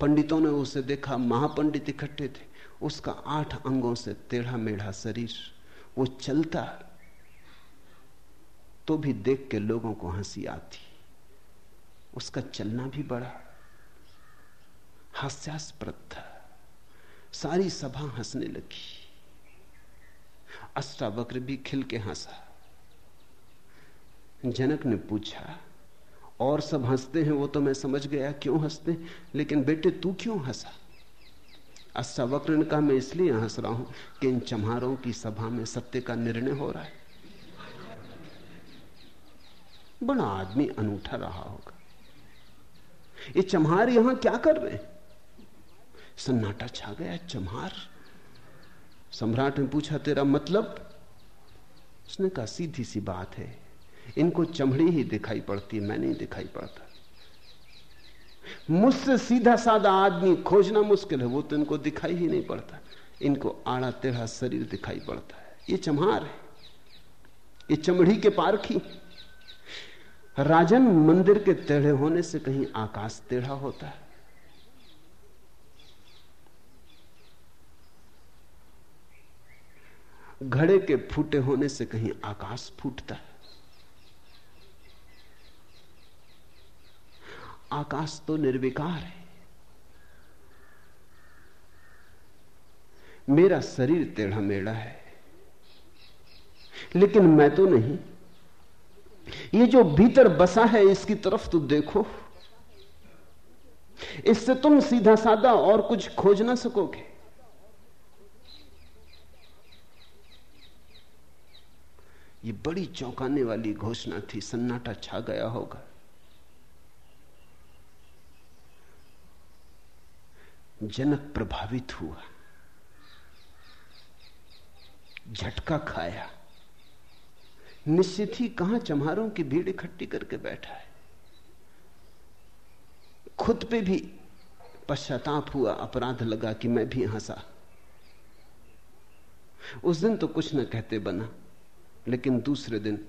पंडितों ने उसे देखा। महापंडित इकट्ठे थे। उसका आठ अंगों से टेढ़ा मेढ़ा शरीर। वो चलता तो भी देख के लोगों को हँसी आती। उसका चलना भी बड़ा हास्यास्पद था। सारी सभा हंसने लगी। अष्टावक्र भी खिल के हंसा। जनक ने पूछा, और सब हँसते हैं? वो तो मैं समझ गया, क्यों हँसते? लेकिन बेटे, तू क्यों हंसा? अष्टावक्र ने कहा, मैं इसलिए हंस रहा हूँ कि इन चम्हारों की सभा में सत्य का निर्णय हो रहा है। बड़ा आदमी अनूठा रहा होगा। ये चम्हार यहाँ क्या कर रहे हैं? सन्नाटा छा गया, चम्हार। सम्राट ने पूछा, तेरा मतलब? उसने कहा, सीधी सी बात है, इनको चमड़ी ही दिखाई पड़ती है, मैं नहीं दिखाई पड़ता। मुझसे सीधा साधा आदमी खोजना मुश्किल है, वो तो इनको दिखाई ही नहीं पड़ता। इनको आड़ा टेढ़ा शरीर दिखाई पड़ता है। ये चम्हार है। ये चमड़ी के पारखी। राजन मंदिर के टेढ़े होने से कहीं आकाश टेढ़ा होता है। घड़े के फूटे होने से कहीं आकाश फूटता है। आकाश तो निर्विकार है। मेरा शरीर टेढ़ा मेढ़ा है। लेकिन मैं तो नहीं। ये जो भीतर बसा है इसकी तरफ़ तो देखो। इससे तुम सीधा साधा और कुछ खोज ना सकोगे। ये बड़ी चौंकाने वाली घोषणा थी, सन्नाटा छा गया होगा। जनक प्रभावित हुआ। झटका खाया। निश्चित ही कहाँ चम्हारों की भीड़ इकट्ठी करके बैठा है? खुद पे भी पश्चाताप हुआ, अपराध लगा कि मैं भी हंसा। उस दिन तो कुछ न कहते बना, लेकिन दूसरे दिन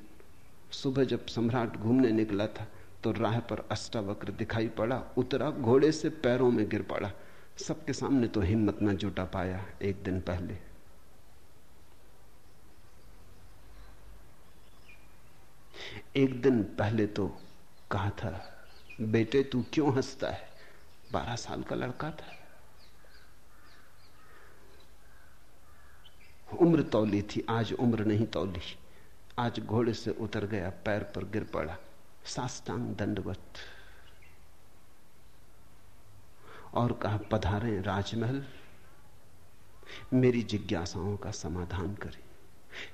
सुबह जब सम्राट घूमने निकला था तो राह पर अष्टावक्र दिखाई पड़ा, उतरा, घोड़े से पैरों में गिर पड़ा। सबके सामने तो हिम्मत न जुटा पाया एक दिन पहले। एक दिन पहले तो कहा था, बेटे, तू क्यों हंसता है? बारह साल का लड़का था। उम्र तौली थी, आज उम्र नहीं तौली। आज घोड़े से उतर गया, पैर पर गिर पड़ा। साष्टांग दंडवत। और कहा, पधारे राजमहल। मेरी जिज्ञासाओं का समाधान करें।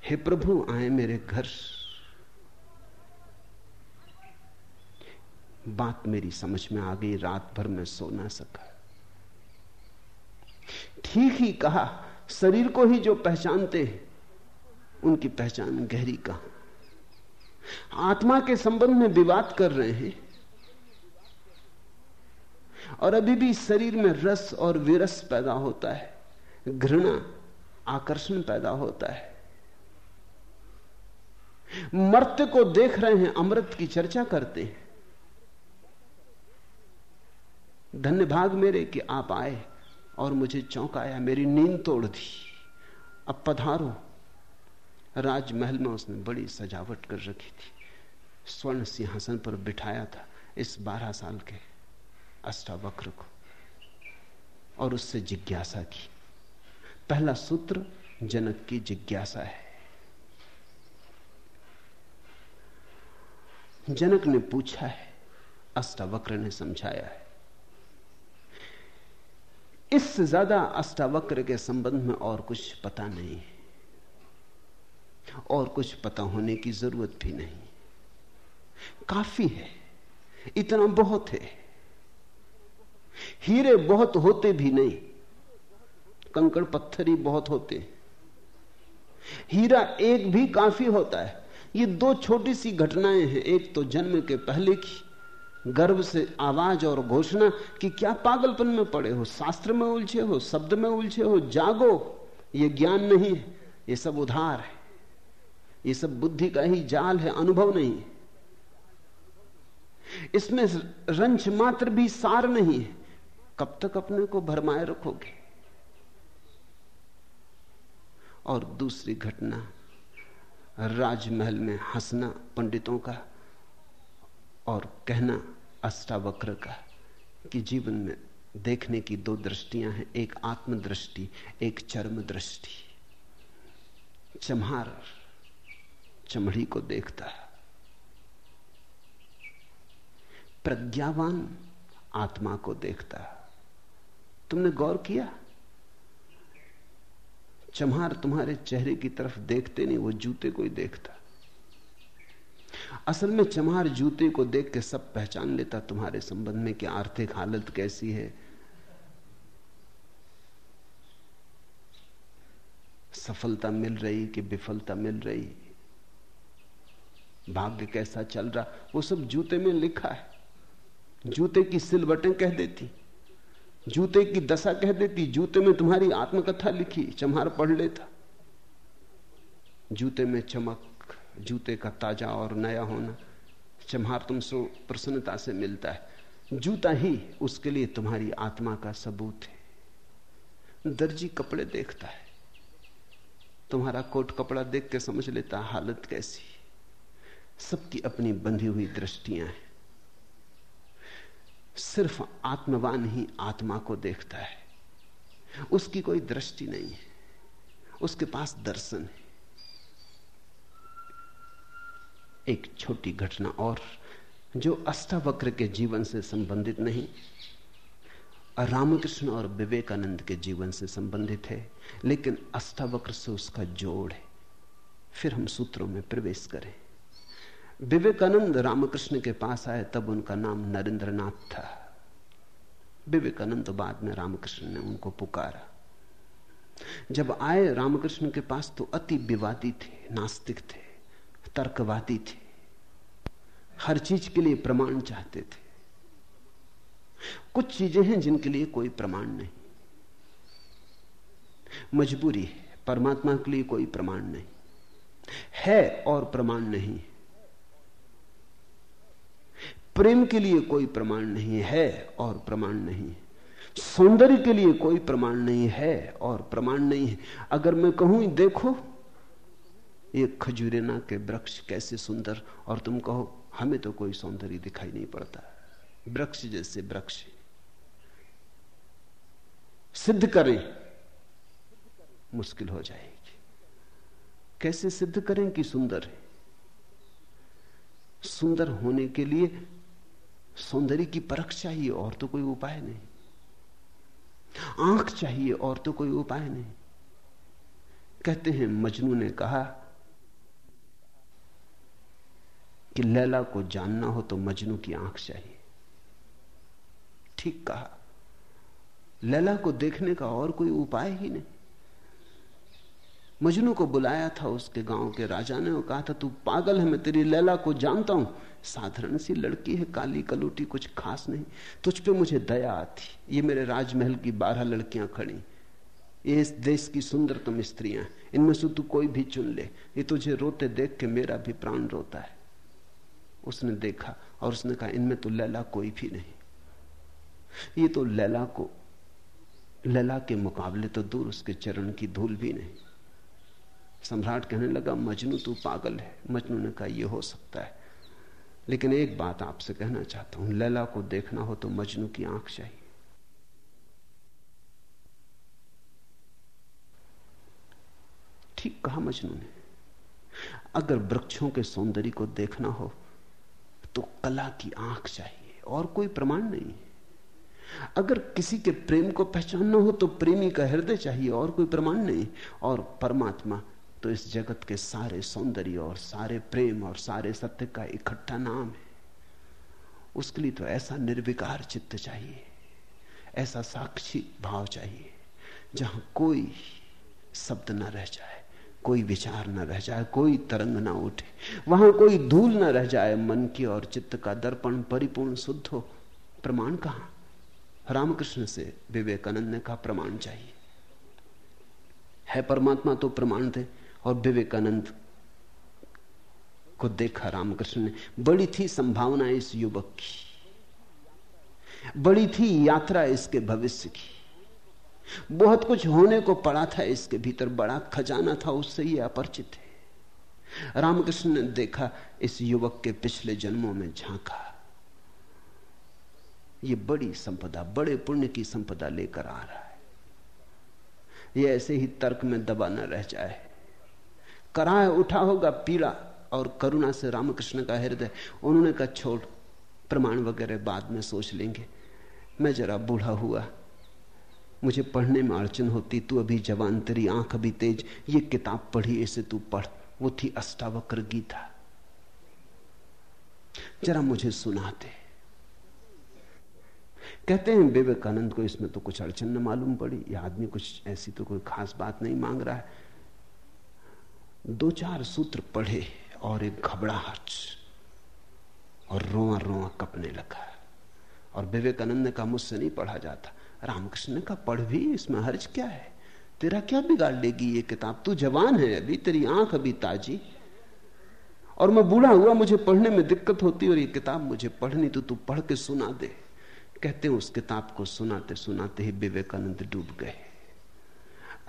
हे प्रभु, आए मेरे घर। बात मेरी समझ में आ गई, रात भर में सो ना सका। ठीक ही कहा, शरीर को ही जो पहचानते हैं, उनकी पहचान गहरी कहा। आत्मा के संबंध में विवाद कर रहे हैं, और अभी भी शरीर में रस और विरस पैदा होता है, घृणा, आकर्षण पैदा होता है। मर्त्य को देख रहे हैं, अमृत की चर्चा करते हैं। धन्य भाग मेरे कि आप आए और मुझे चौंकाया। मेरी नींद तोड़ दी। अब पधारो। राजमहल में उसने बड़ी सजावट कर रखी थी। स्वर्ण सिंहासन पर बिठाया था इस बारह साल के अष्टावक्र को और उससे जिज्ञासा की। पहला सूत्र जनक की जिज्ञासा है। जनक ने पूछा है, अष्टावक्र ने समझाया है इससे ज़्यादा अष्टावक्र के संबंध में और कुछ पता नहीं है। और कुछ पता होने की ज़रूरत भी नहीं। काफ़ी है। इतना बहुत है। हीरे बहुत होते भी नहीं। कंकड़ पत्थर ही बहुत होते। हीरा एक भी काफ़ी होता है। ये दो छोटी सी घटनाएँ हैं। एक तो जन्म के पहले की गर्भ से आवाज़ और घोषणा कि क्या पागलपन में पड़े हो, शास्त्र में उलझे हो, शब्द में उलझे हो, जागो, ये ज्ञान नहीं है, ये सब उधार है। ये सब बुद्धि का ही जाल है, अनुभव नहीं है। इसमें रंच मात्र भी सार नहीं है। कब तक अपने को भरमाए रखोगे? और दूसरी घटना, राजमहल में हंसना पंडितों का और कहना अष्टावक्र का कि जीवन में देखने की दो दृष्टियाँ हैं, एक आत्मदृष्टि, एक चर्म दृष्टि चम्हार चमड़ी को देखता है। प्रज्ञावान आत्मा को देखता है। तुमने गौर किया? चम्हार तुम्हारे चेहरे की तरफ़ देखते नहीं, वो जूते को ही देखता असल में चमार जूते को देख के सब पहचान लेता तुम्हारे संबंध में कि आर्थिक हालत कैसी है। सफलता मिल रही कि विफलता मिल रही? भाग्य कैसा चल रहा? वो सब जूते में लिखा है। जूते की सिलवटें कह देती, जूते की दशा कह देती, जूते में तुम्हारी आत्मकथा लिखी चमहार पढ़ लेता। जूते में चमक जूते का ताज़ा और नया होना। चमहार तुमसे प्रसन्नता से मिलता है। जूता ही उसके लिए तुम्हारी आत्मा का सबूत है। दर्जी कपड़े देखता है। तुम्हारा कोट कपड़ा देख के समझ लेता हालत कैसी। सबकी अपनी बंधी हुई दृष्टियाँ हैं। सिर्फ़ आत्मवान ही आत्मा को देखता है। उसकी कोई दृष्टि नहीं है। उसके पास दर्शन है। एक छोटी घटना और जो अष्टावक्र के जीवन से संबंधित नहीं, रामकृष्ण और विवेकानंद के जीवन से संबंधित है, लेकिन अष्टावक्र से उसका जोड़ है। फिर हम सूत्रों में प्रवेश करें। विवेकानंद रामकृष्ण के पास आए, तब उनका नाम नरेंद्रनाथ था। विवेकानंद बाद में रामकृष्ण ने उनको पुकारा। जब आए रामकृष्ण के पास तो अति विवादी थे, नास्तिक थे। तर्कवादी थे। हर चीज़ के लिए प्रमाण चाहते थे। कुछ चीज़ें हैं जिनके लिए कोई प्रमाण नहीं। मजबूरी है, परमात्मा के लिए कोई प्रमाण नहीं। है और प्रमाण नहीं। प्रेम के लिए कोई प्रमाण नहीं है और प्रमाण नहीं। सौंदर्य के लिए कोई प्रमाण नहीं है और प्रमाण नहीं है। अगर मैं कहूँ, देखो ये खजूरेना के वृक्ष कैसे सुंदर, और तुम कहो, हमें तो कोई सौंदर्य दिखाई नहीं पड़ता। वृक्ष जैसे वृक्ष। सिद्ध करें, मुश्किल हो जाएगी। कैसे सिद्ध करें कि सुंदर है? सुंदर होने के लिए सौंदर्य की परख चाहिए, और तो कोई उपाय नहीं। आँख चाहिए, और तो कोई उपाय नहीं। कहते हैं, मजनू ने कहा कि लैला को जानना हो तो मजनू की आँख चाहिए। ठीक कहा। लैला को देखने का और कोई उपाय ही नहीं। मजनू को बुलाया था उसके गाँव के राजा ने और कहा था, तू पागल है, मैं तेरी लैला को जानता हूँ। साधारण सी लड़की है, काली कलूटी, कुछ खास नहीं। तुझ पे मुझे दया आती। ये मेरे राजमहल की बारह लड़कियाँ खड़ी। ये इस देश की सुंदरतम स्त्रियाँ इनमें से तू कोई भी चुन ले। ये तुझे रोते देख के मेरा भी प्राण रोता है। उसने देखा और उसने कहा, इनमें तो लैला कोई भी नहीं। ये तो लैला को, लैला के मुकाबले तो दूर उसके चरण की धूल भी नहीं। सम्राट कहने लगा, मजनू तू पागल है। मजनू ने कहा यह हो सकता है। लेकिन एक बात आपसे कहना चाहता हूँ, लैला को देखना हो तो मजनू की आँख चाहिए। ठीक कहा मजनू ने। अगर वृक्षों के सौंदर्य को देखना हो तो कला की आँख चाहिए, और कोई प्रमाण नहीं अगर किसी के प्रेम को पहचानना हो तो प्रेमी का हृदय चाहिए, और कोई प्रमाण नहीं। और परमात्मा तो इस जगत के सारे सौंदर्य और सारे प्रेम और सारे सत्य का इकट्ठा नाम है। उसके लिए तो ऐसा निर्विकार चित्त चाहिए, ऐसा साक्षी भाव चाहिए, जहाँ कोई शब्द न रह जाए। कोई विचार न रह जाए, कोई तरंग ना उठे। वहाँ कोई धूल न रह जाए, मन की और चित्त का दर्पण परिपूर्ण शुद्ध हो। प्रमाण कहा? रामकृष्ण से विवेकानंद ने कहा, प्रमाण चाहिए। है परमात्मा तो प्रमाण थे, और विवेकानंद को देखा रामकृष्ण ने। बड़ी थी संभावना इस युवक की। बड़ी थी यात्रा इसके भविष्य की। बहुत कुछ होने को पड़ा था, इसके भीतर बड़ा खजाना था, उससे ये अपरिचित है। रामकृष्ण ने देखा, इस युवक के पिछले जन्मों में झांका। ये बड़ी संपदा, बड़े पुण्य की संपदा लेकर आ रहा है। ये ऐसे ही तर्क में दबा न रह जाए। कराए उठा होगा पीड़ा और करुणा से रामकृष्ण का हृदय। उन्होंने कहा, छोड़, प्रमाण वगैरह बाद में सोच लेंगे। मैं जरा बूढ़ा हुआ मुझे पढ़ने में अड़चन होती, तू अभी जवान, तेरी आँख अभी तेज। ये किताब पढ़ी, इसे तू पढ़। वो थी अष्टावक्र गीता। जरा मुझे सुनाते। कहते हैं, विवेकानंद को इसमें तो कुछ अड़चन न मालूम पड़ी। यह आदमी कुछ ऐसी तो कोई खास बात नहीं मांग रहा है। दो चार सूत्र पढ़े और एक घबराहट और रोआ रोआ कपने लगा। और विवेकानंद ने कहा, मुझसे नहीं पढ़ा जाता। रामकृष्ण ने कहा पढ़ भी, इसमें हर्ज क्या है? तेरा क्या बिगाड़ लेगी ये किताब? तू जवान है अभी, तेरी आँख अभी ताजी। और मैं बूढ़ा हुआ, मुझे पढ़ने में दिक्कत होती और ये किताब मुझे पढ़नी तो तू पढ़ के सुना दे। कहते हैं, उस किताब को सुनाते सुनाते ही विवेकानंद डूब गए।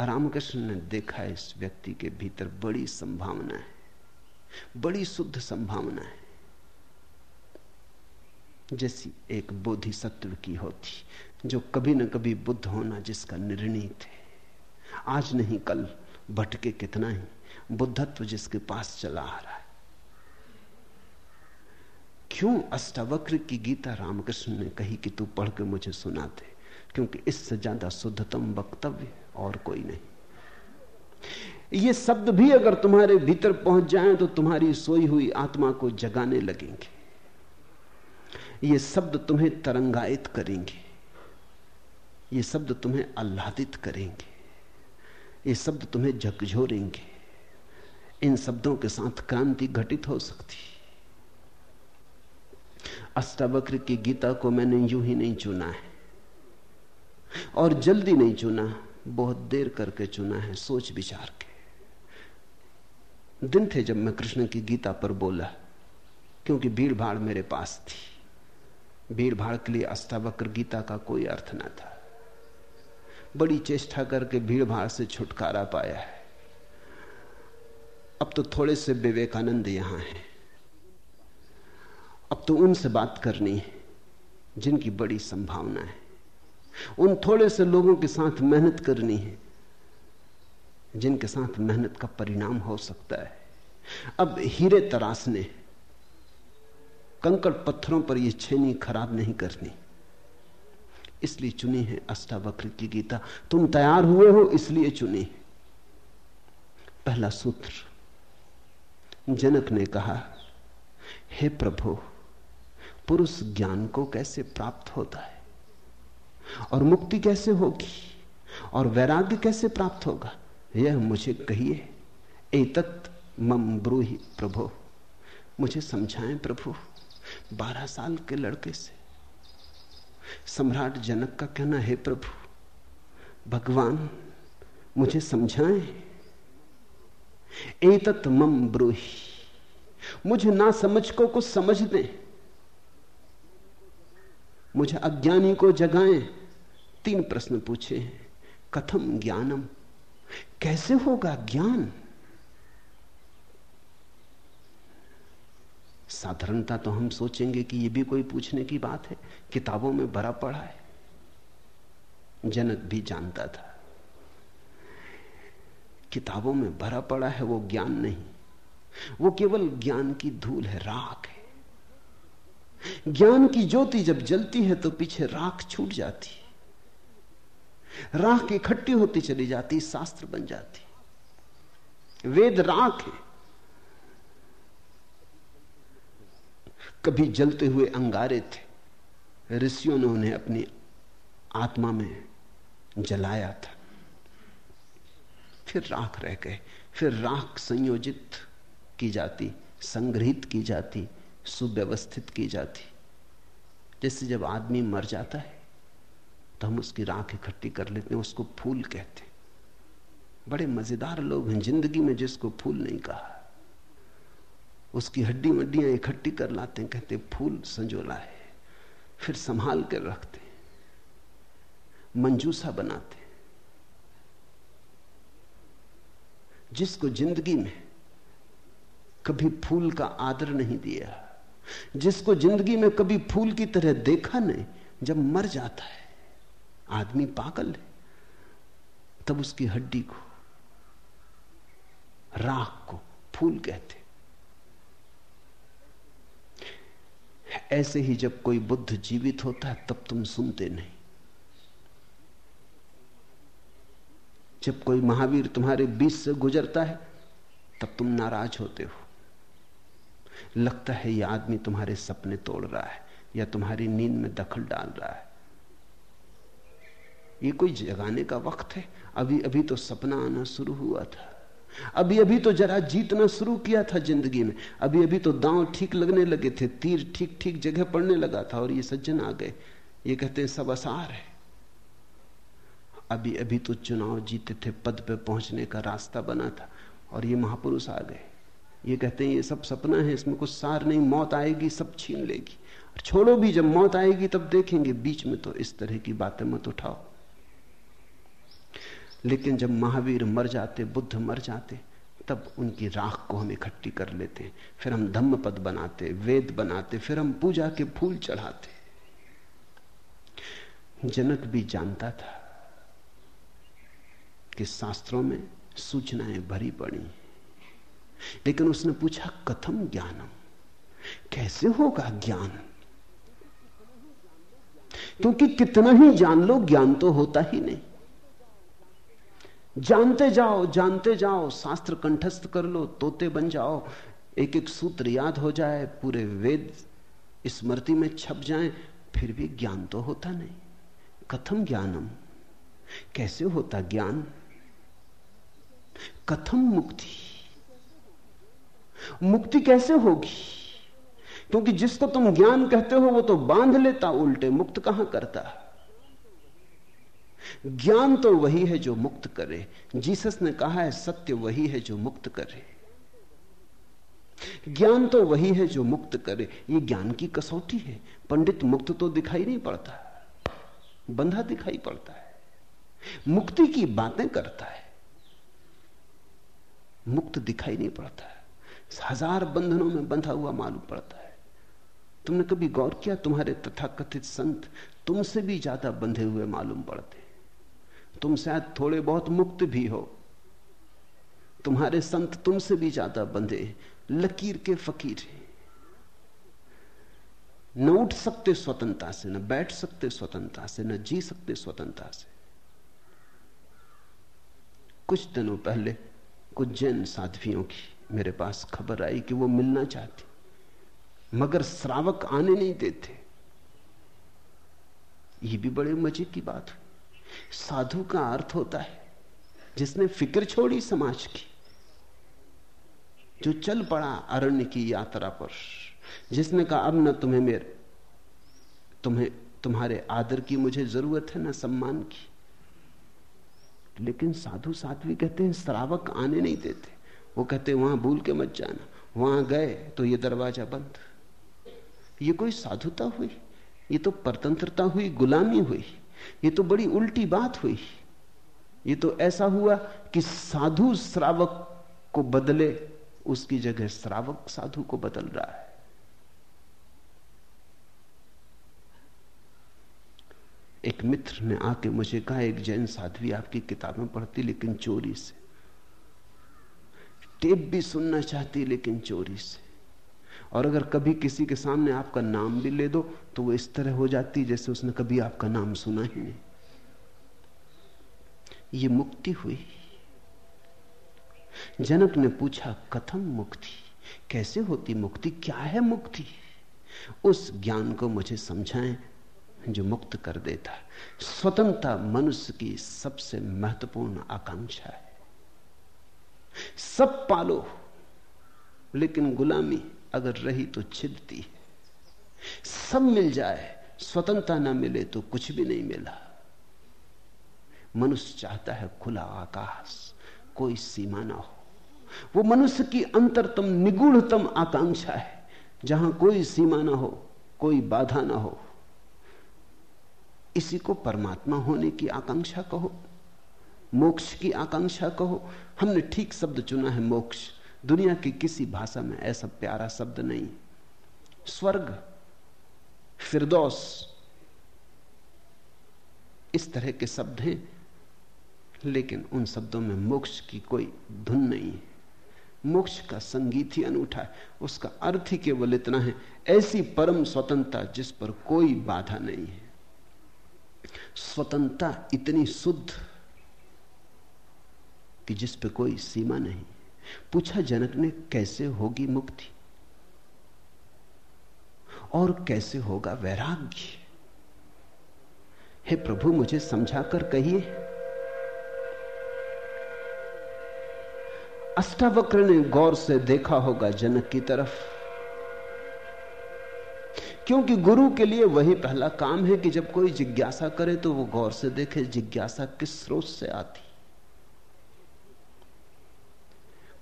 रामकृष्ण ने देखा, इस व्यक्ति के भीतर बड़ी संभावना है। बड़ी शुद्ध संभावना है। जैसी एक बोधिसत्व की होती जो कभी न कभी बुद्ध होना जिसका निर्णीत है। आज नहीं, कल भटके कितना ही, बुद्धत्व जिसके पास चला आ रहा है। क्यों अष्टावक्र की गीता रामकृष्ण ने कही कि तू पढ़ के मुझे सुना दे क्योंकि इससे ज़्यादा शुद्धतम वक्तव्य और कोई नहीं। ये शब्द भी अगर तुम्हारे भीतर पहुँच जाएँ तो तुम्हारी सोई हुई आत्मा को जगाने लगेंगे। ये शब्द तुम्हें तरंगायित करेंगे। ये शब्द तुम्हें आह्लादित करेंगे, ये शब्द तुम्हें झकझोरेंगे इन शब्दों के साथ क्रांति घटित हो सकती। अष्टावक्र की गीता को मैंने यूँ ही नहीं चुना है, और जल्दी नहीं चुना, बहुत देर करके चुना है, सोच विचार के। दिन थे जब मैं कृष्ण की गीता पर बोला, क्योंकि भीड़ भाड़ मेरे पास थी। भीड़ भाड़ के लिए अष्टावक्र गीता का कोई अर्थ ना था। बड़ी चेष्टा करके भीड़ भाड़ से छुटकारा पाया है। अब तो थोड़े से विवेकानंद यहाँ हैं। अब तो उनसे बात करनी है, जिनकी बड़ी संभावना है। उन थोड़े से लोगों के साथ मेहनत करनी है, जिनके साथ मेहनत का परिणाम हो सकता है। अब हीरे तराशने कंकड़ पत्थरों पर यह छेनी खराब नहीं करनी। इसलिए चुनी है अष्टावक्र की गीता। तुम तैयार हुए हो, इसलिए चुनी पहला सूत्र। जनक ने कहा, हे प्रभु, पुरुष ज्ञान को कैसे प्राप्त होता है? और मुक्ति कैसे होगी? और वैराग्य कैसे प्राप्त होगा? यह मुझे कहिए। एतत् मम ब्रूहि, प्रभु। मुझे समझाएँ प्रभु, बारह साल के लड़के से। सम्राट जनक का कहना है, प्रभु, भगवान, मुझे समझाएँ। एतत मम ब्रूही। मुझे ना समझ को कुछ समझ दें। मुझे अज्ञानी को जगाएँ। तीन प्रश्न पूछे हैं। कथम ज्ञानम? कैसे होगा ज्ञान? साधारणता तो हम सोचेंगे कि यह भी कोई पूछने की बात है। किताबों में भरा पड़ा है। जनक भी जानता था। किताबों में भरा पड़ा है, वो ज्ञान नहीं। वो केवल ज्ञान की धूल है, राख है। ज्ञान की ज्योति जब जलती है तो पीछे राख छूट जाती राख इकट्ठी होती चली जाती, शास्त्र बन जाती। वेद राख है। कभी जलते हुए अंगारे थे। ऋषियों ने उन्हें अपनी आत्मा में जलाया था। फिर राख रह गए। फिर राख संयोजित की जाती, संग्रहित की जाती, सुव्यवस्थित की जाती। जैसे जब आदमी मर जाता है तो हम उसकी राख इकट्ठी कर लेते हैं, उसको फूल कहते हैं। बड़े मज़ेदार लोग हैं, ज़िंदगी में जिसको फूल नहीं कहा। उसकी हड्डी मड्डियाँ इकट्ठी कर लाते हैं, कहते फूल संजोला है। फिर संभाल कर रखते मंजूसा बनाते जिसको ज़िंदगी में कभी फूल का आदर नहीं दिया, जिसको ज़िंदगी में कभी फूल की तरह देखा नहीं, जब मर जाता है, आदमी पागल है, तब उसकी हड्डी को, राख को फूल कहते ऐसे ही जब कोई बुद्ध जीवित होता है, तब तुम सुनते नहीं। जब कोई महावीर तुम्हारे बीच से गुजरता है, तब तुम नाराज़ होते हो। लगता है यह आदमी तुम्हारे सपने तोड़ रहा है, या तुम्हारी नींद में दखल डाल रहा है। ये कोई जगाने का वक्त है? अभी अभी तो सपना आना शुरू हुआ था। अभी अभी तो जरा जीतना शुरू किया था ज़िंदगी में। अभी अभी तो दांव ठीक लगने लगे थे, तीर ठीक ठीक जगह पड़ने लगा था और ये सज्जन आ गए। ये कहते हैं, सब आसार है। अभी अभी तो चुनाव जीते थे, पद पे पहुँचने का रास्ता बना था और ये महापुरुष आ गए। ये कहते हैं, ये सब सपना है, इसमें कुछ सार नहीं, मौत आएगी, सब छीन लेगी। छोड़ो भी, जब मौत आएगी तब देखेंगे, बीच में तो इस तरह की बातें मत उठाओ। लेकिन जब महावीर मर जाते, बुद्ध मर जाते, तब उनकी राख को हम इकट्ठी कर लेते फिर हम धम्म पद बनाते, वेद बनाते, फिर हम पूजा के फूल चढ़ाते। जनक भी जानता था कि शास्त्रों में सूचनाएँ भरी पड़ी। लेकिन उसने पूछा, कथम ज्ञानम? कैसे होगा ज्ञान? क्योंकि कितना ही जान लो, ज्ञान तो होता ही नहीं। जानते जाओ जानते जाओ, शास्त्र कंठस्थ कर लो, तोते बन जाओ। एक एक सूत्र याद हो जाए, पूरे वेद स्मृति में छप जाए, फिर भी ज्ञान तो होता नहीं। कथम ज्ञानम? कैसे होता ज्ञान? कथम मुक्ति। मुक्ति कैसे होगी? क्योंकि जिसको तुम ज्ञान कहते हो, वो तो बाँध लेता, उल्टे मुक्त कहाँ करता? ज्ञान तो वही है जो मुक्त करे। जीसस ने कहा है, सत्य वही है जो मुक्त करे। ज्ञान तो वही है जो मुक्त करे। ये ज्ञान की कसौटी है। पंडित मुक्त तो दिखाई नहीं पड़ता। बंधा दिखाई पड़ता है। मुक्ति की बातें करता है। मुक्त दिखाई नहीं पड़ता। है हज़ार बंधनों में बंधा हुआ मालूम पड़ता है। तुमने कभी गौर किया? तुम्हारे तथाकथित संत तुमसे भी ज़्यादा बंधे हुए मालूम पड़ते। तुम शायद थोड़े बहुत मुक्त भी हो। तुम्हारे संत तुमसे भी ज़्यादा बंधे, लकीर के फकीर हैं। न उठ सकते स्वतंत्रता से, न बैठ सकते स्वतंत्रता से, न जी सकते स्वतंत्रता से। कुछ दिनों पहले कुछ जैन साध्वियों की मेरे पास खबर आई कि वो मिलना चाहती, मगर श्रावक आने नहीं देते। ये भी बड़े मज़े की बात हुई। साधु का अर्थ होता है, जिसने फ़िक्र छोड़ी समाज की, जो चल पड़ा अरण्य की यात्रा पर, जिसने कहा, अब न तुम्हें मेरे, तुम्हें, तुम्हारे आदर की मुझे ज़रूरत है, ना सम्मान की। लेकिन साधु साध्वी कहते हैं, श्रावक आने नहीं देते। वो कहते वहाँ भूल के मत जाना, वहाँ गए तो ये दरवाज़ा बंद। ये कोई साधुता हुई? ये तो परतंत्रता हुई, गुलामी हुई। ये तो बड़ी उल्टी बात हुई। ये तो ऐसा हुआ कि साधु श्रावक को बदले उसकी जगह श्रावक साधु को बदल रहा है। एक मित्र ने आके मुझे कहा, एक जैन साध्वी आपकी किताबें पढ़ती लेकिन चोरी से। टेप भी सुनना चाहती लेकिन चोरी से। और अगर कभी किसी के सामने आपका नाम भी ले दो तो वो इस तरह हो जाती जैसे उसने कभी आपका नाम सुना ही नहीं। ये मुक्ति हुई। जनक ने पूछा, कथम मुक्ति? कैसे होती मुक्ति? क्या है मुक्ति? उस ज्ञान को मुझे समझाएँ जो मुक्त कर देता। स्वतंत्रता मनुष्य की सबसे महत्वपूर्ण आकांक्षा है। सब पालो, लेकिन गुलामी अगर रही तो छिदती है। सब मिल जाए, स्वतंत्रता ना मिले तो कुछ भी नहीं मिला। मनुष्य चाहता है खुला आकाश, कोई सीमा ना हो। वो मनुष्य की अंतरतम, निगूढ़तम आकांक्षा है। जहाँ कोई सीमा ना हो, कोई बाधा ना हो। इसी को परमात्मा होने की आकांक्षा कहो, मोक्ष की आकांक्षा कहो। हमने ठीक शब्द चुना है मोक्ष। दुनिया की किसी भाषा में ऐसा प्यारा शब्द नहीं। स्वर्ग, फिरदौस, इस तरह के शब्द हैं, लेकिन उन शब्दों में मोक्ष की कोई धुन नहीं है। मोक्ष का संगीत ही अनूठा है, उसका अर्थ ही केवल इतना है, ऐसी परम स्वतंत्रता जिस पर कोई बाधा नहीं है। स्वतंत्रता इतनी शुद्ध कि जिस पे कोई सीमा नहीं। पूछा, जनक ने कैसे होगी मुक्ति? और कैसे होगा वैराग्य? हे प्रभु, मुझे समझाकर कहिए। अष्टावक्र ने गौर से देखा होगा जनक की तरफ़। क्योंकि गुरु के लिए वही पहला काम है कि जब कोई जिज्ञासा करे तो वो गौर से देखे, जिज्ञासा किस स्रोत से आती?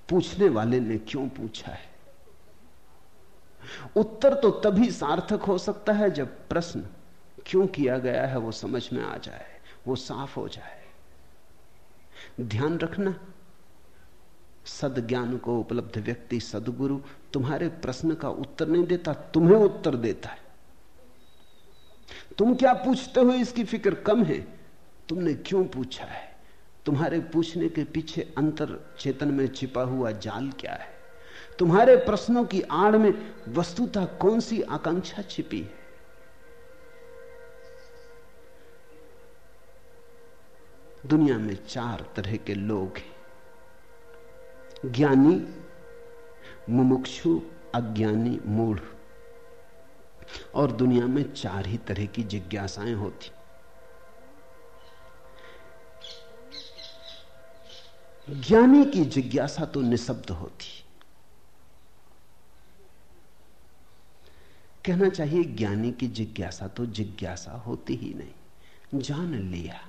पूछने वाले ने क्यों पूछा है? उत्तर तो तभी सार्थक हो सकता है जब प्रश्न क्यों किया गया है वो समझ में आ जाए, वो साफ़ हो जाए। ध्यान रखना, सदज्ञान को उपलब्ध व्यक्ति सदगुरु तुम्हारे प्रश्न का उत्तर नहीं देता, तुम्हें उत्तर देता है। तुम क्या पूछते हो इसकी फ़िक्र कम है, तुमने क्यों पूछा है? तुम्हारे पूछने के पीछे अंतर चेतन में छिपा हुआ जाल क्या है? तुम्हारे प्रश्नों की आड़ में वस्तुता कौन सी आकांक्षा छिपी है? दुनिया में चार तरह के लोग हैं। ज्ञानी, मुमुक्षु, अज्ञानी, मूढ़। और दुनिया में चार ही तरह की जिज्ञासाएँ होती। ज्ञानी की जिज्ञासा तो निशब्द होती। कहना चाहिए, ज्ञानी की जिज्ञासा तो जिज्ञासा होती ही नहीं। जान लिया,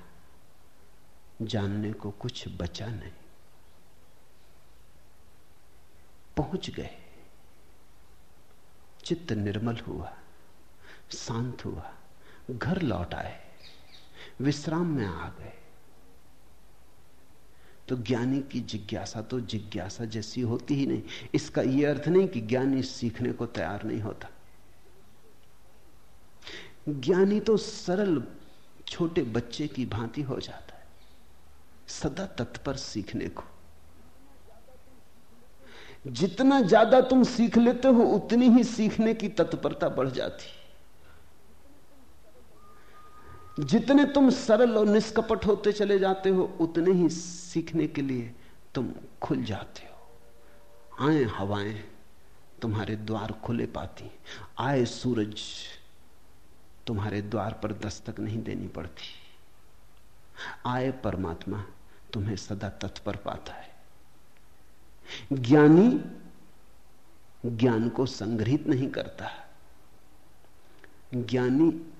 जानने को कुछ बचा नहीं। पहुँच गए। चित्त निर्मल हुआ, शांत हुआ, घर लौट आए, विश्राम में आ गए। तो ज्ञानी की जिज्ञासा तो जिज्ञासा जैसी होती ही नहीं। इसका यह अर्थ नहीं कि ज्ञानी सीखने को तैयार नहीं होता। ज्ञानी तो सरल छोटे बच्चे की भांति हो जाता है, सदा तत्पर सीखने को। जितना ज़्यादा तुम सीख लेते हो, उतनी ही सीखने की तत्परता बढ़ जाती जितने तुम सरल और निष्कपट होते चले जाते हो, उतने ही सीखने के लिए तुम खुल जाते हो। आए हवाएँ, तुम्हारे द्वार खुले पाती आए सूरज, तुम्हारे द्वार पर दस्तक नहीं देनी पड़ती। आए परमात्मा, तुम्हें सदा तत्पर पाता है। ज्ञानी ज्ञान को संग्रहित नहीं करता। ज्ञानी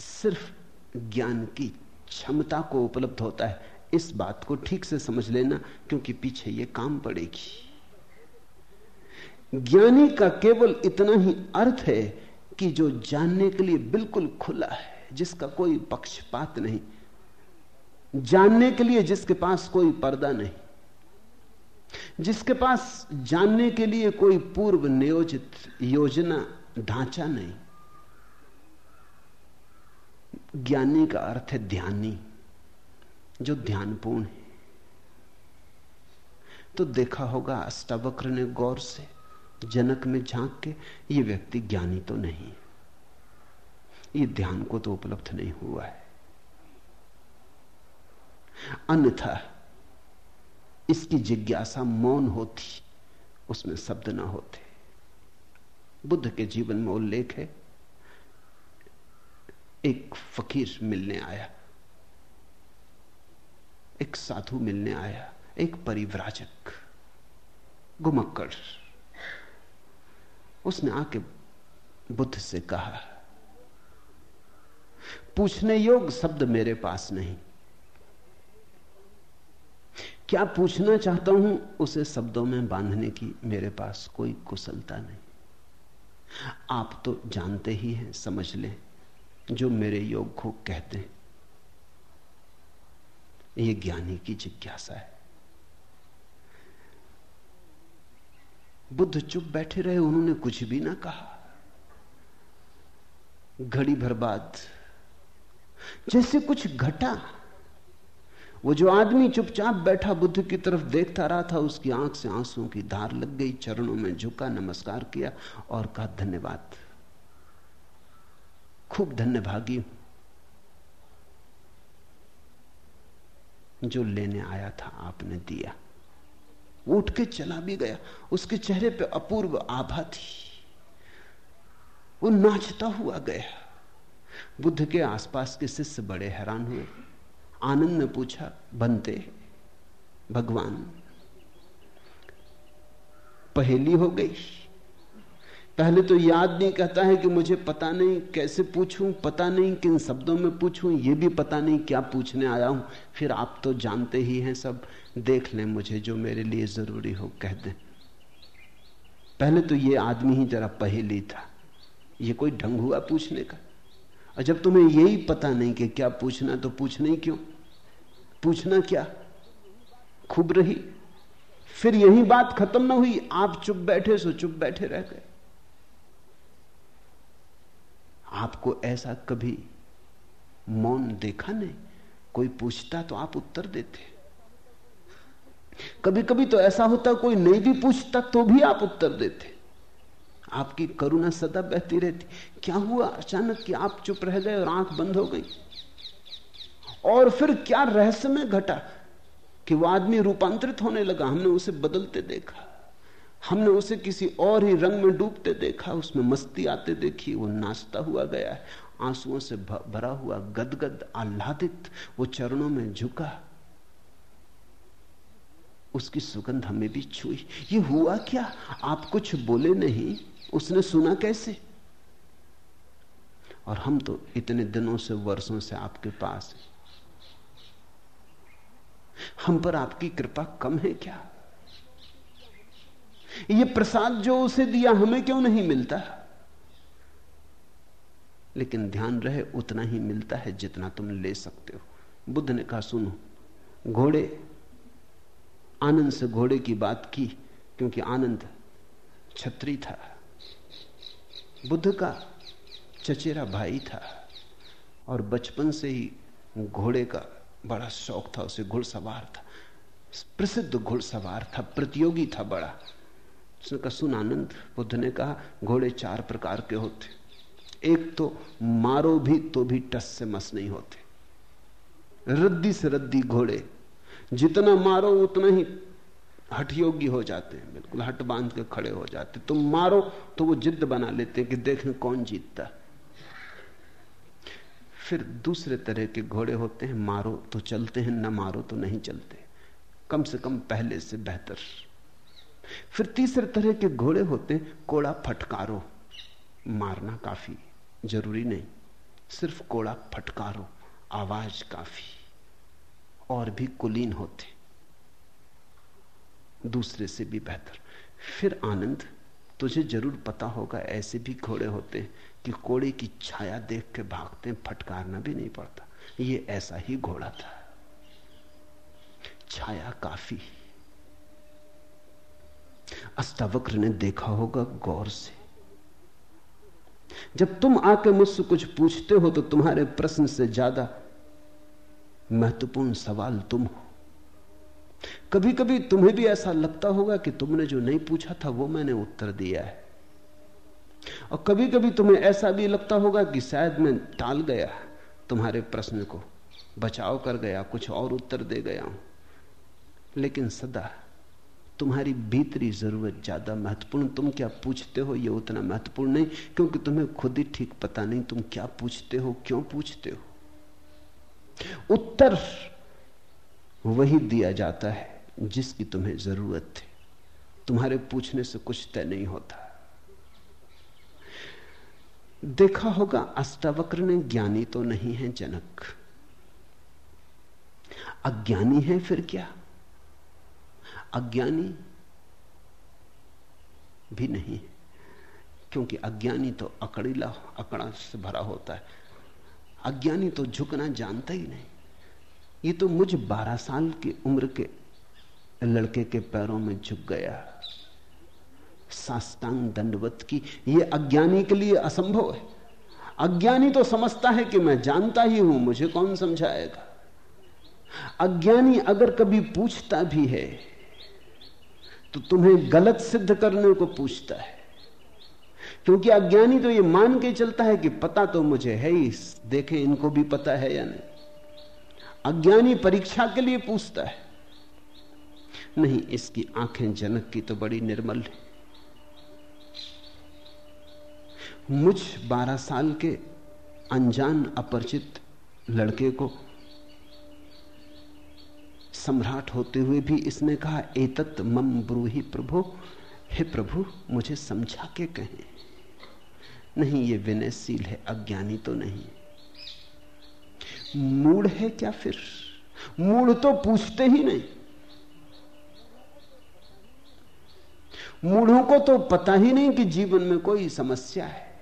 सिर्फ़ ज्ञान की क्षमता को उपलब्ध होता है। इस बात को ठीक से समझ लेना, क्योंकि पीछे ये काम पड़ेगी। ज्ञानी का केवल इतना ही अर्थ है कि जो जानने के लिए बिल्कुल खुला है, जिसका कोई पक्षपात नहीं। जानने के लिए जिसके पास कोई पर्दा नहीं। जिसके पास जानने के लिए कोई पूर्व नियोजित योजना, ढांचा नहीं। ज्ञानी का अर्थ है ध्यानी, जो ध्यानपूर्ण है। तो देखा होगा अष्टावक्र ने गौर से, जनक में झाँक के, ये व्यक्ति ज्ञानी तो नहीं ये ध्यान को तो उपलब्ध नहीं हुआ है। अन्यथा, इसकी जिज्ञासा मौन होती, उसमें शब्द ना होते। बुद्ध के जीवन में उल्लेख है एक फकीर मिलने आया। एक साधु मिलने आया, एक परिव्राजक, गुमक्कड़। उसने आके बुद्ध से कहा, पूछने योग शब्द मेरे पास नहीं। क्या पूछना चाहता हूँ, उसे शब्दों में बांधने की मेरे पास कोई कुशलता नहीं। आप तो जानते ही हैं, समझ लें। जो मेरे योग को कहते हैं। ये ज्ञानी की जिज्ञासा है। बुद्ध चुप बैठे रहे, उन्होंने कुछ भी ना कहा। घड़ी भर बाद जैसे कुछ घटा, वो जो आदमी चुपचाप बैठा बुद्ध की तरफ़ देखता रहा था, उसकी आँख से आंसुओं की धार लग गई, चरणों में झुका, नमस्कार किया और कहा, धन्यवाद। खूब धन्यभागी हूँ, जो लेने आया था आपने दिया। उठ के चला भी गया। उसके चेहरे पे अपूर्व आभा थी। वो नाचता हुआ गया। बुद्ध के आसपास के शिष्य बड़े हैरान हुए। आनंद ने पूछा, बनते भगवान, पहेली हो गई। पहले तो याद नहीं कहता है कि मुझे पता नहीं कैसे पूछूँ, पता नहीं किन शब्दों में पूछूँ, ये भी पता नहीं क्या पूछने आया हूँ। फिर आप तो जानते ही हैं सब। देख लें मुझे जो मेरे लिए ज़रूरी हो, कह दें। पहले तो ये आदमी ही जरा पहेली था। ये कोई ढंग हुआ पूछने का? और जब तुम्हें यही पता नहीं कि क्या पूछना तो पूछना ही क्यों? पूछना क्या? खूब रही। फिर यही बात खत्म ना हुई। आप चुप बैठे सो, चुप बैठे रह गए। आपको ऐसा कभी मौन देखा नहीं? कोई पूछता तो आप उत्तर देते। कभी कभी तो ऐसा होता, कोई नहीं भी पूछता तो भी आप उत्तर देते। आपकी करुणा सदा बहती रहती। क्या हुआ अचानक कि आप चुप रह गए और आँख बंद हो गई? और फिर क्या रहस्य में घटा कि वो आदमी रूपांतरित होने लगा? हमने उसे बदलते देखा। हमने उसे किसी और ही रंग में डूबते देखा, उसमें मस्ती आते देखी, वो नाचता हुआ गया है। आंसुओं से भरा हुआ गदगद आह्लादित, वो चरणों में झुका। उसकी सुगंध हमें भी छुई। ये हुआ क्या? आप कुछ बोले नहीं, उसने सुना कैसे? और हम तो इतने दिनों से, वर्षों से आपके पास हैं। हम पर आपकी कृपा कम है क्या? ये प्रसाद जो उसे दिया हमें क्यों नहीं मिलता? लेकिन ध्यान रहे, उतना ही मिलता है जितना तुम ले सकते हो। बुद्ध ने कहा, सुनो, घोड़े, आनंद से घोड़े की बात की, क्योंकि आनंद छत्री था। बुद्ध का चचेरा भाई था और बचपन से ही घोड़े का बड़ा शौक था, उसे घुड़सवार था। प्रसिद्ध घुड़सवार था, प्रतियोगी था बड़ा। उसने कहा सुन आनंद, बुद्ध ने कहा, घोड़े चार प्रकार के होते। एक तो मारो भी तो भी टस से मस नहीं होते। रद्दी से रद्दी घोड़े, जितना मारो उतना ही हट योग्य हो जाते हैं, बिल्कुल हट बाँध के खड़े हो जाते। तुम मारो तो वो जिद बना लेते हैं कि देखें कौन जीतता। फिर दूसरे तरह के घोड़े होते हैं, मारो तो चलते हैं, न मारो तो नहीं चलते। कम से कम पहले से बेहतर। फिर तीसरे तरह के घोड़े होते हैं, कोड़ा फटकारो। मारना काफ़ी ज़रूरी नहीं, सिर्फ़ कोड़ा फटकारो, आवाज़ काफ़ी, और भी कुलीन होते दूसरे से भी बेहतर। फिर आनंद, तुझे ज़रूर पता होगा, ऐसे भी घोड़े होते हैं कि कोड़े की छाया देख के भागते हैं, फटकारना भी नहीं पड़ता। ये ऐसा ही घोड़ा था। छाया काफ़ी। अष्टावक्र ने देखा होगा गौर से। जब तुम आके मुझसे कुछ पूछते हो तो तुम्हारे प्रश्न से ज़्यादा महत्वपूर्ण सवाल तुम हो। कभी कभी तुम्हें भी ऐसा लगता होगा कि तुमने जो नहीं पूछा था वो मैंने उत्तर दिया है। और कभी कभी तुम्हें ऐसा भी लगता होगा कि शायद मैं टाल गया, तुम्हारे प्रश्न को बचाव कर गया, कुछ और उत्तर दे गया हूँ। लेकिन सदा तुम्हारी भीतरी ज़रूरत ज़्यादा महत्वपूर्ण, तुम क्या पूछते हो ये उतना महत्वपूर्ण नहीं, क्योंकि तुम्हें खुद ही ठीक पता नहीं तुम क्या पूछते हो, क्यों पूछते हो। उत्तर वही दिया जाता है जिसकी तुम्हें ज़रूरत थी तुम्हारे पूछने से कुछ तय नहीं होता। देखा होगा, अष्टावक्र ने ज्ञानी तो नहीं है जनक। अज्ञानी है फिर क्या? अज्ञानी भी नहीं क्योंकि अज्ञानी तो अकड़ीला, अकड़ा से भरा होता है। अज्ञानी तो झुकना जानता ही नहीं। ये तो मुझ बारह साल की उम्र के लड़के के पैरों में झुक गया। साष्टांग दंडवत की। ये अज्ञानी के लिए असंभव है। अज्ञानी तो समझता है कि मैं जानता ही हूँ, मुझे कौन समझाएगा? अज्ञानी अगर कभी पूछता भी है तो तुम्हें गलत सिद्ध करने को पूछता है। क्योंकि अज्ञानी तो ये मान के चलता है कि पता तो मुझे है ही, देखें इनको भी पता है या नहीं। अज्ञानी परीक्षा के लिए पूछता है। नहीं, इसकी आँखें जनक की तो बड़ी निर्मल है। मुझ बारह साल के अनजान अपरिचित लड़के को सम्राट होते हुए भी इसने कहा, एतत मम ब्रूही प्रभु, हे प्रभु, मुझे समझा के कहें। नहीं, ये विनयशील है, अज्ञानी तो नहीं। मूड है क्या फिर? मूड तो पूछते ही नहीं। मूढ़ों को तो पता ही नहीं कि जीवन में कोई समस्या है।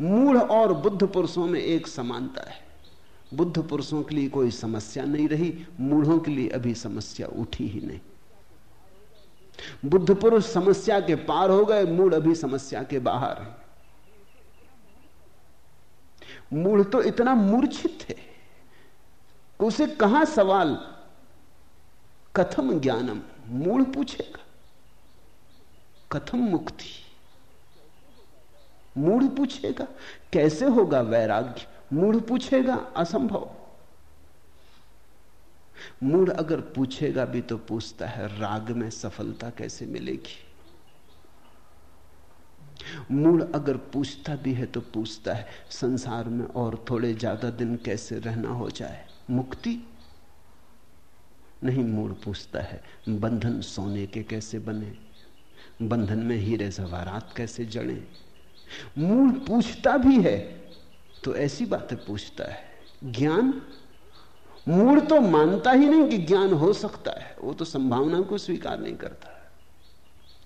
मूढ़ और बुद्ध पुरुषों में एक समानता है। बुद्ध पुरुषों के लिए कोई समस्या नहीं रही, मूढ़ों के लिए अभी समस्या उठी ही नहीं। बुद्ध पुरुष समस्या के पार हो गए, मूढ़ अभी समस्या के बाहर है। मूढ़ तो इतना मूर्छित है उसे कहाँ सवाल? कथम ज्ञानम, मूढ़ पूछेगा। कथम मुक्ति, मूढ़ पूछेगा। कैसे होगा वैराग्य? मूढ़ पूछेगा, असंभव। मूढ़ अगर पूछेगा भी तो पूछता है, राग में सफलता कैसे मिलेगी? मूढ़ अगर पूछता भी है तो पूछता है, संसार में और थोड़े ज़्यादा दिन कैसे रहना हो जाए? मुक्ति? नहीं मूड पूछता है, बंधन सोने के कैसे बने? बंधन में हीरे जवारात कैसे जड़े? मूड पूछता भी है तो ऐसी बातें पूछता है, ज्ञान? मूड तो मानता ही नहीं कि ज्ञान हो सकता है। वो तो संभावना को स्वीकार नहीं करता।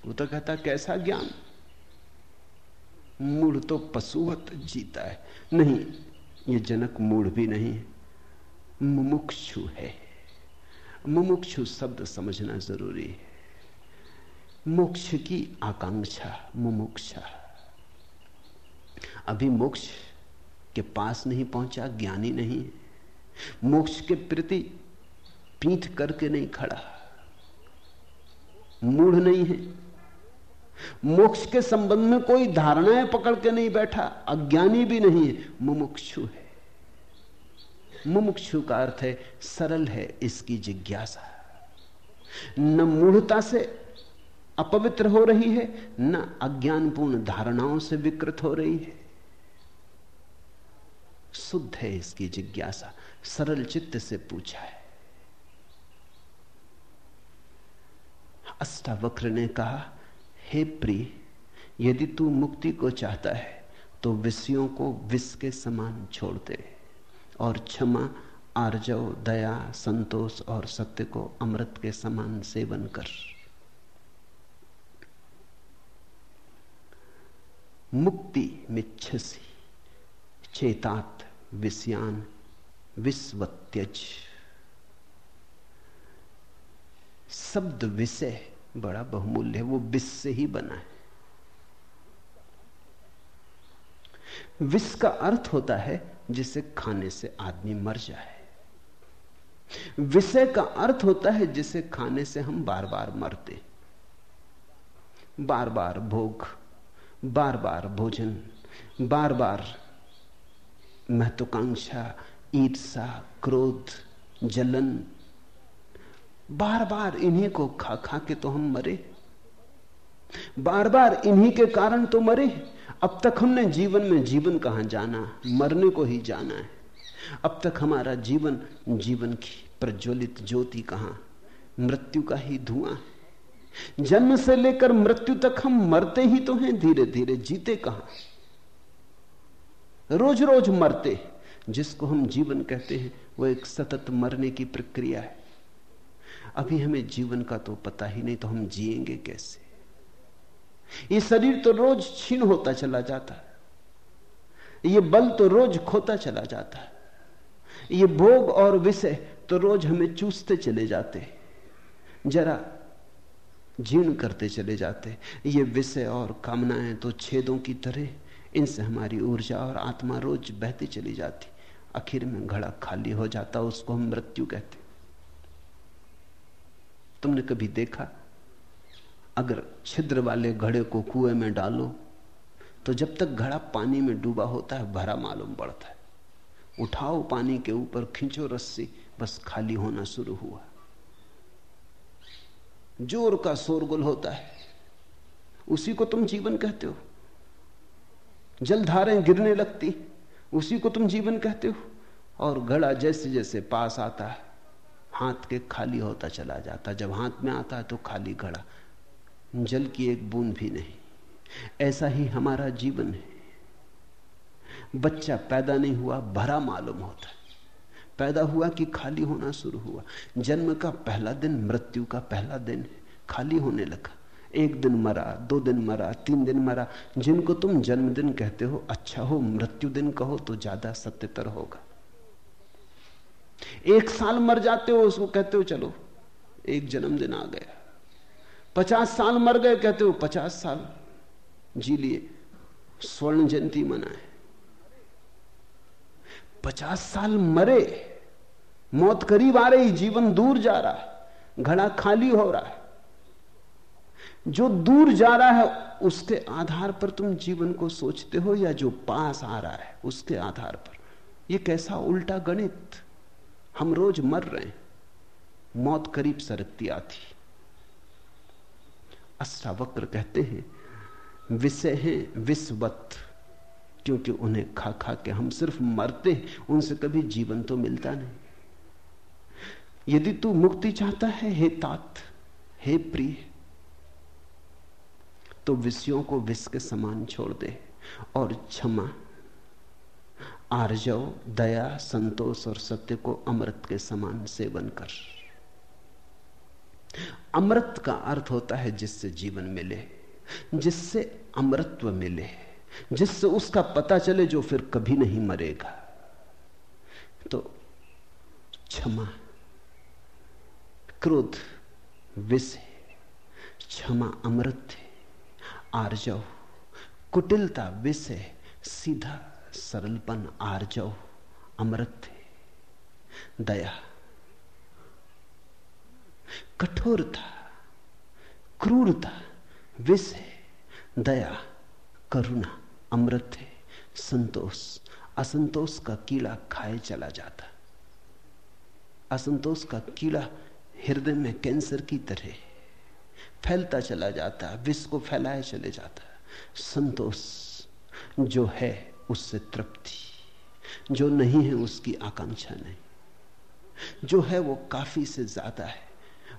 वो तो कहता, कैसा ज्ञान? मूड तो पशुवत जीता है। नहीं, ये जनक मूड भी नहीं है। मुमुक्षु है। मुमुक्षु शब्द समझना ज़रूरी है। मोक्ष की आकांक्षा, मुमुक्षा। अभी मोक्ष के पास नहीं पहुँचा, ज्ञानी नहीं मोक्ष के प्रति पीठ करके नहीं खड़ा। मूढ़ नहीं है। मोक्ष के संबंध में कोई धारणाएँ पकड़ के नहीं बैठा, अज्ञानी भी नहीं है। मुमुक्षु है। मुमुक्षु का अर्थ है, सरल है इसकी जिज्ञासा। न मूढ़ता से अपवित्र हो रही है, न अज्ञानपूर्ण धारणाओं से विकृत हो रही है। शुद्ध है इसकी जिज्ञासा। सरल चित्त से पूछा है। अष्टावक्र ने कहा, हे प्रिय, यदि तू मुक्ति को चाहता है तो विषयों को विष के समान छोड़ दे और क्षमा, आर्जव, दया, संतोष और सत्य को अमृत के समान सेवन कर। मुक्ति मिच्छसी चेतात विषयान विश्वत्यज शब्द विषय बड़ा बहुमूल्य है, वो विष से ही बना है। विष का अर्थ होता है जिसे खाने से आदमी मर जाए। विषय का अर्थ होता है जिसे खाने से हम बार बार मरते। बार बार भोग बार बार भोजन बार बार महत्वाकांक्षा ईर्षा क्रोध, जलन। बार बार इन्हीं को खा खा के तो हम मरे। बार बार इन्हीं के कारण तो मरे। अब तक हमने जीवन में जीवन कहाँ जाना? मरने को ही जाना है। अब तक हमारा जीवन जीवन की प्रज्वलित ज्योति कहाँ? मृत्यु का ही धुआँ है। जन्म से लेकर मृत्यु तक हम मरते ही तो हैं धीरे धीरे जीते कहाँ? रोज रोज मरते जिसको हम जीवन कहते हैं, वो एक सतत मरने की प्रक्रिया है। अभी हमें जीवन का तो पता ही नहीं तो हम जिएँगे कैसे? ये शरीर तो रोज छीन होता चला जाता है। ये बल तो रोज खोता चला जाता है। ये भोग और विषय तो रोज हमें चूसते चले जाते जरा जीर्ण करते चले जाते ये विषय और कामनाएँ तो छेदों की तरह इनसे हमारी ऊर्जा और आत्मा रोज बहती चली जाती। आखिर में घड़ा खाली हो जाता, उसको हम मृत्यु कहते तुमने कभी देखा? अगर छिद्र वाले घड़े को कुएँ में डालो तो जब तक घड़ा पानी में डूबा होता है, भरा मालूम पड़ता है। उठाओ पानी के ऊपर, खींचो रस्सी, बस खाली होना शुरू हुआ। ज़ोर का शोरगुल होता है। उसी को तुम जीवन कहते हो। जलधारें गिरने लगती, उसी को तुम जीवन कहते हो, और घड़ा जैसे जैसे पास आता है हाथ के खाली होता चला जाता। जब हाथ में आता है तो खाली घड़ा, जल की एक बूंद भी नहीं। ऐसा ही हमारा जीवन है। बच्चा पैदा नहीं हुआ, भरा मालूम होता है। पैदा हुआ कि खाली होना शुरू हुआ। जन्म का पहला दिन, मृत्यु का पहला दिन, खाली होने लगा। एक दिन मरा, दो दिन मरा, तीन दिन मरा। जिनको तुम जन्मदिन कहते हो अच्छा हो, मृत्यु दिन कहो तो ज़्यादा सत्यतर होगा। एक साल मर जाते हो, उसको कहते हो, चलो, एक जन्मदिन आ गया। पचास साल मर गए, कहते हो, पचास साल, जी लिए, स्वर्ण जयंती मनाए। पचास साल मरे, मौत करीब आ रही, जीवन दूर जा रहा घड़ा खाली हो रहा है। जो दूर जा रहा है, उसके आधार पर तुम जीवन को सोचते हो या जो पास आ रहा है, उसके आधार पर। यह कैसा उल्टा गणित? हम रोज मर रहे हैं। मौत करीब सरकती आती। अष्टावक्र कहते हैं, विषय है विश्ववत क्योंकि उन्हें खा खा के हम सिर्फ़ मरते हैं, उनसे कभी जीवन तो मिलता नहीं। यदि तू मुक्ति चाहता है, हे तात, हे प्रिय तो विषयों को विष के समान छोड़ दे और क्षमा, आर्जव, दया, संतोष और सत्य को अमृत के समान सेवन कर। अमृत का अर्थ होता है जिससे जीवन मिले, जिससे अमृतत्व मिले, जिससे उसका पता चले जो फिर कभी नहीं मरेगा। तो क्षमा, क्रोध, विष, क्षमा अमृत है। आर्जव कुटिलता, विषय, सीधा, सरलपन आर्जव अमृत है। दया। कठोरता, क्रूरता, विषय, दया, करुणा, अमृत है। संतोष। असंतोष का कीड़ा खाए चला जाता। असंतोष का कीड़ा हृदय में कैंसर की तरह फैलता चला जाता है, विष को फैलाए चले जाता है। संतोष जो है, उससे तृप्ति। जो नहीं है, उसकी आकांक्षा नहीं। जो है, वो काफ़ी से ज़्यादा है।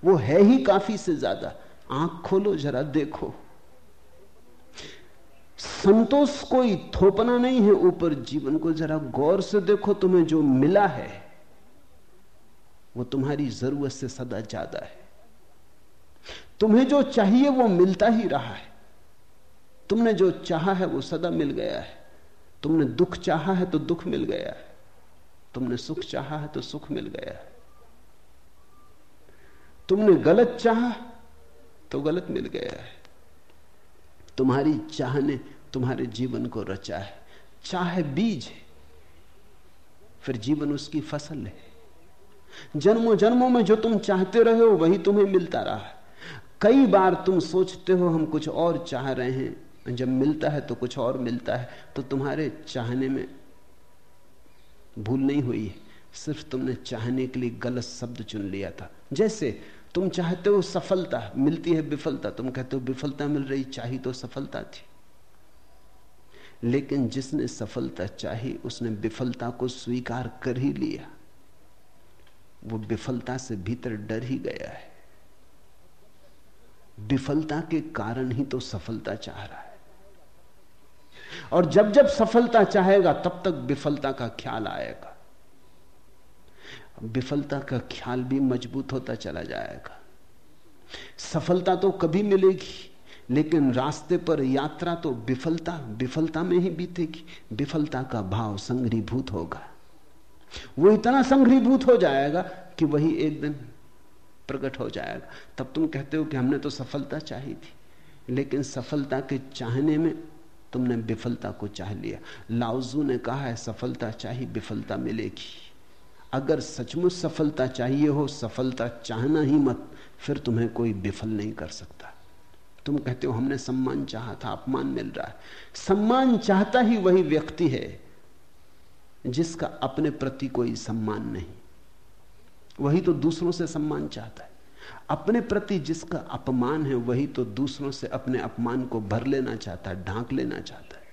वो है ही काफ़ी से ज़्यादा। आँख खोलो, जरा देखो। संतोष कोई थोपना नहीं है, ऊपर जीवन को जरा गौर से देखो, तुम्हें जो मिला है, वो तुम्हारी ज़रूरत से सदा ज़्यादा है। तुम्हें जो चाहिए वो मिलता ही रहा है। तुमने जो चाहा है वो सदा मिल गया है। तुमने दुख चाहा है तो दुख मिल गया है। तुमने सुख चाहा है तो सुख मिल गया है। तुमने गलत चाहा तो गलत मिल गया है। तुम्हारी चाह ने तुम्हारे जीवन को रचा है। चाह बीज है, फिर जीवन उसकी फ़सल है। जन्मों जन्मों में जो तुम चाहते रहे हो, वही तुम्हें मिलता रहा है। कई बार तुम सोचते हो हम कुछ और चाह रहे हैं जब मिलता है तो कुछ और मिलता है तो तुम्हारे चाहने में भूल नहीं हुई है। सिर्फ़ तुमने चाहने के लिए गलत शब्द चुन लिया था। जैसे तुम चाहते हो सफलता, मिलती है विफलता, तुम कहते हो विफलता मिल रही, चाही तो सफलता थी। लेकिन जिसने सफलता चाही, उसने विफलता को स्वीकार कर ही लिया। वो विफलता से भीतर डर ही गया है। विफलता के कारण ही तो सफलता चाह रहा है। और जब जब सफलता चाहेगा, तब तक विफलता का ख्याल आएगा। विफलता का ख्याल भी मज़बूत होता चला जाएगा। सफलता तो कभी मिलेगी, लेकिन रास्ते पर यात्रा तो विफलता विफलता में ही बीतेगी। विफलता का भाव संग्रीभूत होगा। वो इतना संग्रीभूत हो जाएगा कि वही एक दिन प्रकट हो जाएगा। तब तुम कहते हो कि हमने तो सफलता चाही थी, लेकिन सफलता के चाहने में तुमने विफलता को चाह लिया। लाउजू ने कहा है, सफलता चाहिए विफलता मिलेगी। अगर सचमुच सफलता चाहिए हो, सफलता चाहना ही मत, फिर तुम्हें कोई विफल नहीं कर सकता। तुम कहते हो, हमने सम्मान चाहा था, अपमान मिल रहा है। सम्मान चाहता ही वही व्यक्ति है जिसका अपने प्रति कोई सम्मान नहीं। वही तो दूसरों से सम्मान चाहता है। अपने प्रति जिसका अपमान है, वही तो दूसरों से अपने अपमान को भर लेना चाहता है, ढांक लेना चाहता है।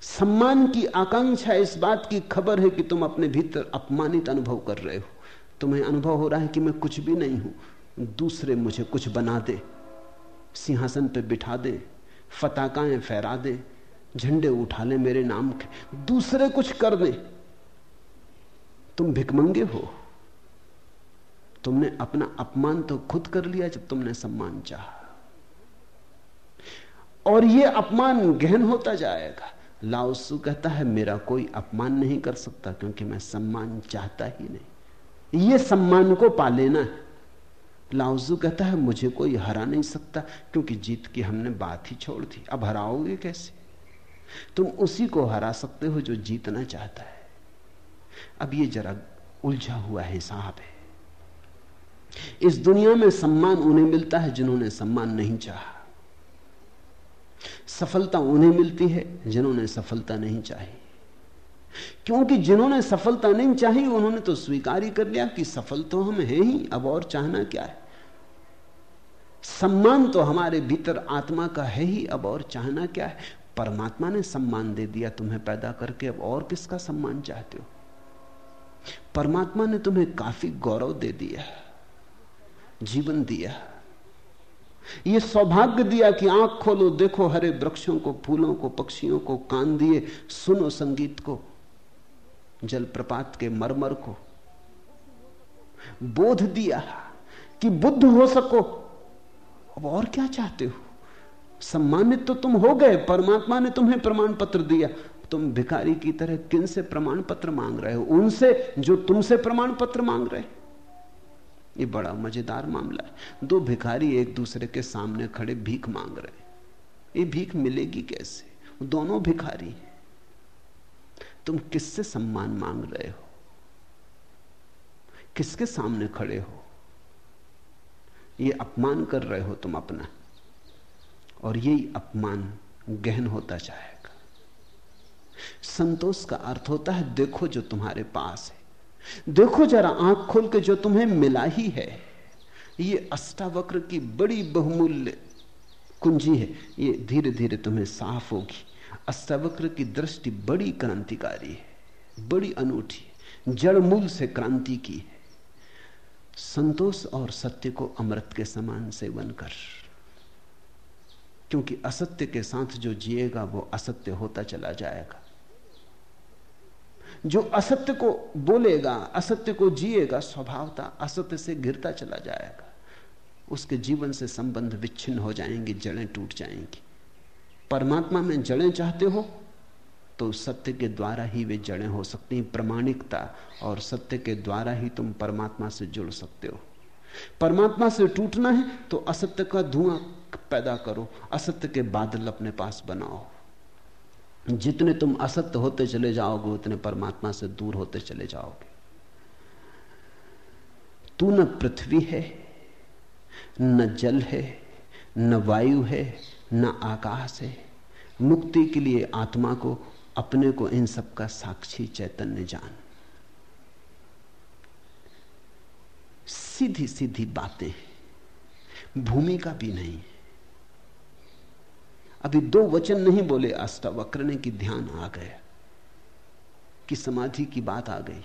सम्मान की आकांक्षा इस बात की खबर है कि तुम अपने भीतर अपमानित अनुभव कर रहे हो। तुम्हें अनुभव हो रहा है कि मैं कुछ भी नहीं हूँ। दूसरे मुझे कुछ बना दे, सिंहासन पे बिठा दे, फताकाएँ फहरा दे, झंडे उठा ले मेरे नाम के। दूसरे कुछ कर दे। तुम भिकमंगे हो। तुमने अपना अपमान तो खुद कर लिया जब तुमने सम्मान चाहा। और यह अपमान गहन होता जाएगा। लाओसु कहता है, मेरा कोई अपमान नहीं कर सकता क्योंकि मैं सम्मान चाहता ही नहीं। यह सम्मान को पा लेना है। लाउजू कहता है, मुझे कोई हरा नहीं सकता क्योंकि जीत की हमने बात ही छोड़ दी। अब हराओगे कैसे? तुम उसी को हरा सकते हो जो जीतना चाहता है। अब ये जरा उलझा हुआ हिसाब है। इस दुनिया में सम्मान उन्हें मिलता है जिन्होंने सम्मान नहीं चाहा। सफलता उन्हें मिलती है जिन्होंने सफलता नहीं चाही। क्योंकि जिन्होंने सफलता नहीं चाही, उन्होंने तो स्वीकार ही कर लिया कि सफल तो हम हैं ही, अब और चाहना क्या है? सम्मान तो हमारे भीतर आत्मा का है ही, अब और चाहना क्या है? परमात्मा ने सम्मान दे दिया तुम्हें पैदा करके, अब और किसका सम्मान चाहते हो? परमात्मा ने तुम्हें काफ़ी गौरव दे दिया। जीवन दिया। यह सौभाग्य दिया कि आँख खोलो, देखो हरे वृक्षों को, फूलों को, पक्षियों को, कान दिए, सुनो संगीत को, जलप्रपात के मरमर को। बोध दिया कि बुद्ध हो सको। अब और क्या चाहते हो? सम्मानित तो तुम हो गए, परमात्मा ने तुम्हें प्रमाण पत्र दिया। तुम भिखारी की तरह किन से प्रमाण पत्र मांग रहे हो? उनसे जो तुमसे प्रमाण पत्र मांग रहे। ये बड़ा मज़ेदार मामला है। दो भिखारी एक दूसरे के सामने खड़े भीख मांग रहे ये भीख मिलेगी कैसे? दोनों भिखारी तुम किससे सम्मान मांग रहे हो? किसके सामने खड़े हो? ये अपमान कर रहे हो तुम अपना। और यही अपमान गहन होता जाएगा। संतोष का अर्थ होता है, देखो जो तुम्हारे पास है। देखो जरा आँख खोल के जो तुम्हें मिला ही है, ये अष्टावक्र की बड़ी बहुमूल्य कुंजी है। ये धीरे धीरे तुम्हें साफ़ होगी। अष्टावक्र की दृष्टि बड़ी क्रांतिकारी है, बड़ी अनूठी जड़ मूल से क्रांति की है। संतोष और सत्य को अमृत के समान सेवन कर। क्योंकि असत्य के साथ जो जिएगा, वो असत्य होता चला जाएगा। जो असत्य को बोलेगा, असत्य को जिएगा, स्वभावता असत्य से घिरता चला जाएगा। उसके जीवन से संबंध विच्छिन्न हो जाएँगे, जड़ें टूट जाएँगी। परमात्मा में जड़ें चाहते हो तो सत्य के द्वारा ही वे जड़ें हो सकती हैं, प्रमाणिकता, और सत्य के द्वारा ही तुम परमात्मा से जुड़ सकते हो। परमात्मा से टूटना है तो असत्य का धुआँ पैदा करो, असत्य के बादल अपने पास बनाओ। जितने तुम असत्य होते चले जाओगे, उतने परमात्मा से दूर होते चले जाओगे। तू न पृथ्वी है, न जल है, न वायु है, न आकाश है। मुक्ति के लिए आत्मा को, अपने को इन सब का साक्षी चैतन्य जान। सीधी सीधी बातें भूमिका भी नहीं। अभी दो वचन नहीं बोले अष्टावक्र ने कि ध्यान आ गया। कि समाधि की बात आ गई।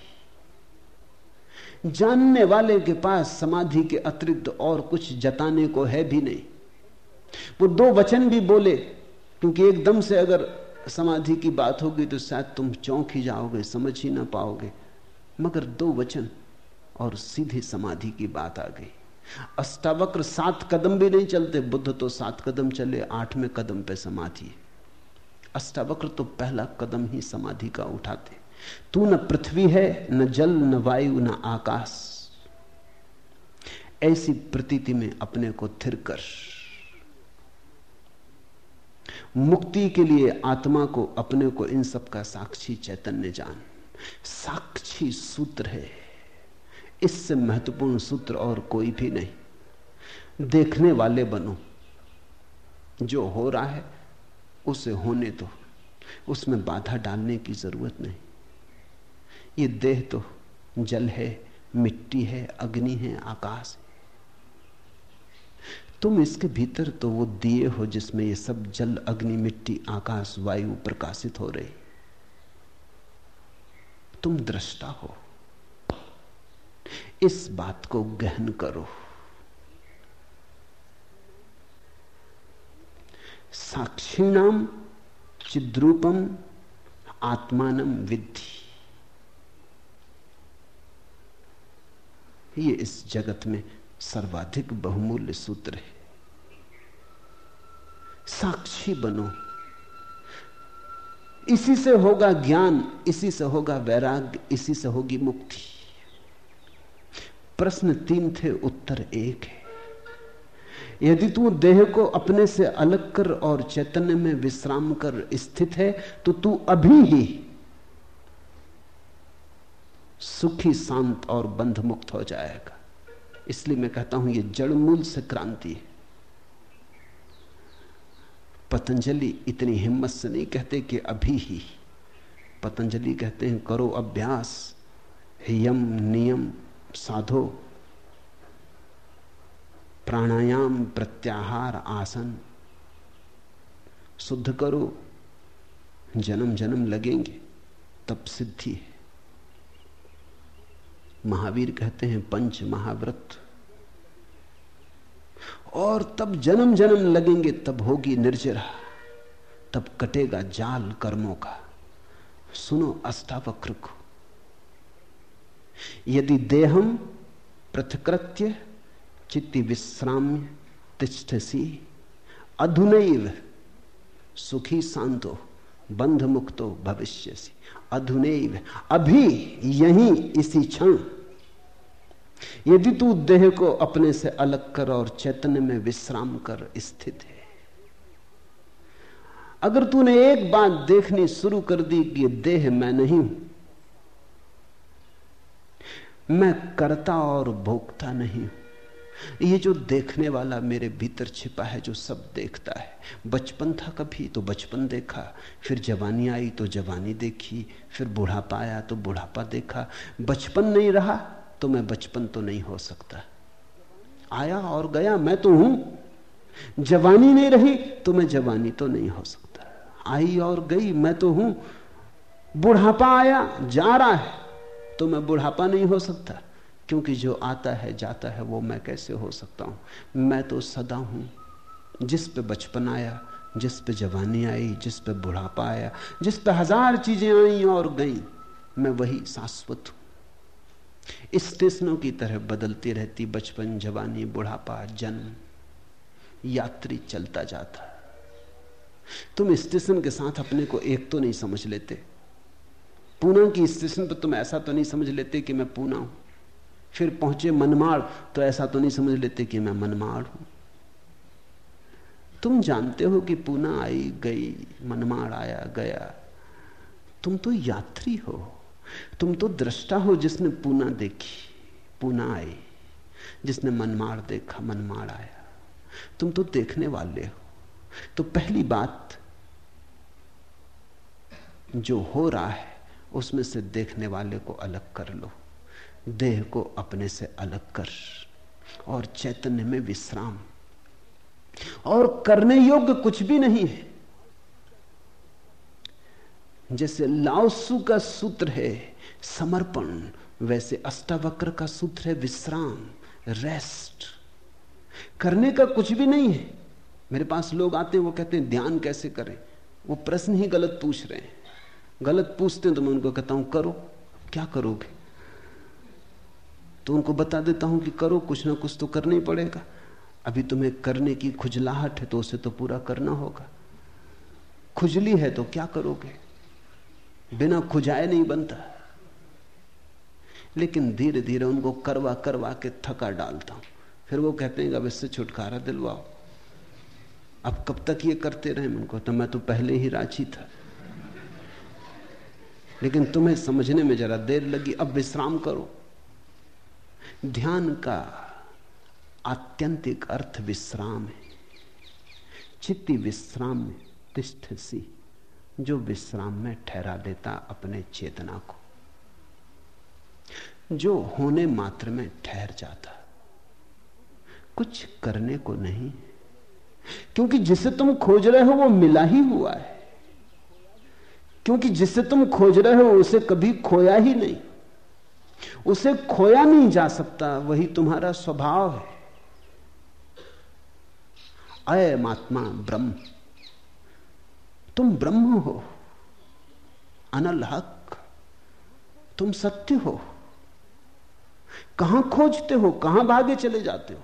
जानने वाले के पास समाधि के अतिरिक्त और कुछ जताने को है भी नहीं। वो दो वचन भी बोले, क्योंकि एकदम से अगर समाधि की बात होगी तो शायद तुम चौंक ही जाओगे, समझ ही ना पाओगे। मगर दो वचन और सीधी समाधि की बात आ गई। अष्टावक्र सात कदम भी नहीं चलते, बुद्ध तो सात कदम चले आठवें कदम पे समाधि। अष्टावक्र तो पहला कदम ही समाधि का उठाते। तू न पृथ्वी है, न जल, न वायु, न आकाश। ऐसी प्रतीति में अपने को थिर कर। मुक्ति के लिए आत्मा को, अपने को इन सब का साक्षी चैतन्य जान। साक्षी सूत्र है। इससे महत्वपूर्ण सूत्र और कोई भी नहीं। देखने वाले बनो। जो हो रहा है, उसे होने दो। उसमें बाधा डालने की ज़रूरत नहीं। ये देह तो जल है, मिट्टी है, अग्नि है, आकाश है। तुम इसके भीतर तो वो दिए हो जिसमें ये सब जल, अग्नि, मिट्टी, आकाश, वायु प्रकाशित हो रही। तुम दृष्टा हो। इस बात को गहन करो। साक्षिणाम चिद्रूपम आत्मानम विद्धि। ये इस जगत में सर्वाधिक बहुमूल्य सूत्र है। साक्षी बनो। इसी से होगा ज्ञान, इसी से होगा वैराग्य इसी से होगी मुक्ति। प्रश्न तीन थे, उत्तर एक है। यदि तू देह को अपने से अलग कर और चैतन्य में विश्राम कर स्थित है तो तू अभी ही सुखी, शांत और बंध मुक्त हो जाएगा। इसलिए मैं कहता हूँ यह जड़ मूल से क्रांति है। पतंजलि इतनी हिम्मत से नहीं कहते कि अभी ही। पतंजलि कहते हैं, करो अभ्यास यम नियम। साधो। प्राणायाम प्रत्याहार आसन। शुद्ध करो। जन्म जन्म लगेंगे, तब सिद्धि है। महावीर कहते हैं, पंच महाव्रत। और तब जन्म जन्म लगेंगे, तब होगी निर्जरा। तब कटेगा जाल कर्मों का। सुनो, अष्टावक्र को। यदि देहम पृथकृत्य चित्ति विश्राम्य, तिष्ठसी, अधुनैव सुखी शांतो बंध मुक्तो भविष्य अधुनैव। अभी यही इसी क्षण। यदि तू देह को अपने से अलग कर और चैतन्य में विश्राम कर स्थित है, अगर तूने एक बात देखनी शुरू कर दी कि देह मैं नहीं हूँ मैं करता और भोगता नहीं हूँ। ये जो देखने वाला मेरे भीतर छिपा है, जो सब देखता है, बचपन था कभी तो बचपन देखा, फिर जवानी आई तो जवानी देखी, फिर बुढ़ापा आया तो बुढ़ापा देखा। बचपन नहीं रहा तो मैं बचपन तो नहीं हो सकता। आया और गया, मैं तो हूँ। जवानी नहीं रही तो मैं जवानी तो नहीं हो सकता। आई और गई, मैं तो हूँ। बुढ़ापा आया, जा रहा है। तो मैं बुढ़ापा नहीं हो सकता, क्योंकि जो आता है, जाता है, वो मैं कैसे हो सकता हूँ? मैं तो सदा हूँ, जिस पे बचपन आया, जिस पे जवानी आई, जिस पे बुढ़ापा आया, जिस पे हज़ार चीज़ें आई और गई, मैं वही शाश्वत हूँ। स्टेशनों की तरह बदलती रहती बचपन, जवानी, बुढ़ापा, जन्म, यात्री चलता जाता। तुम स्टेशन के साथ अपने को एक तो नहीं समझ लेते। पूना की स्टेशन पर तुम ऐसा तो नहीं समझ लेते कि मैं पूना हूँ। फिर पहुँचे मनमाड़ तो ऐसा तो नहीं समझ लेते कि मैं मनमाड़ हूँ। तुम जानते हो कि पूना आई, गई, मनमाड़ आया, गया। तुम तो यात्री हो। तुम तो दृष्टा हो जिसने पूना देखी, पूना आई। जिसने मनमाड़ देखा, मनमाड़ आया। तुम तो देखने वाले हो। तो पहली बात जो हो रहा है उसमें से देखने वाले को अलग कर लो। देह को अपने से अलग कर और चैतन्य में विश्राम। और करने योग्य कुछ भी नहीं है। जैसे लाओसु का सूत्र है, समर्पण, वैसे अष्टावक्र का सूत्र है, विश्राम रेस्ट करने का कुछ भी नहीं है। मेरे पास लोग आते हैं, वो कहते हैं, ध्यान कैसे करें? वो प्रश्न ही गलत पूछ रहे हैं। गलत पूछते हैं तो मैं उनको कहता हूँ, करो, क्या करोगे? तो उनको बता देता हूँ कि करो, कुछ ना कुछ तो करना ही पड़ेगा। अभी तुम्हें करने की खुजलाहट है तो उसे तो पूरा करना होगा। खुजली है तो क्या करोगे? बिना खुजाए नहीं बनता। लेकिन धीरे धीरे उनको करवा करवा के थका डालता हूँ। फिर वो कहते हैं अब इससे छुटकारा दिलवाओ। अब कब तक ये करते रहे? उनको तो मैं तो पहले ही राज़ी था। लेकिन तुम्हें समझने में जरा देर लगी, अब विश्राम करो। ध्यान का आत्यंतिक अर्थ विश्राम है। चित्ती विश्राम में तिष्ठ सी, जो विश्राम में ठहरा देता अपने चेतना को। जो होने मात्र में ठहर जाता, कुछ करने को नहीं, क्योंकि जिसे तुम खोज रहे हो वो मिला ही हुआ है। क्योंकि जिसे तुम खोज रहे हो, उसे कभी खोया ही नहीं। उसे खोया नहीं जा सकता, वही तुम्हारा स्वभाव है। अय महात्मा, ब्रह्म। तुम ब्रह्म हो, अनल हक। तुम सत्य हो। कहाँ खोजते हो, कहाँ भागे चले जाते हो?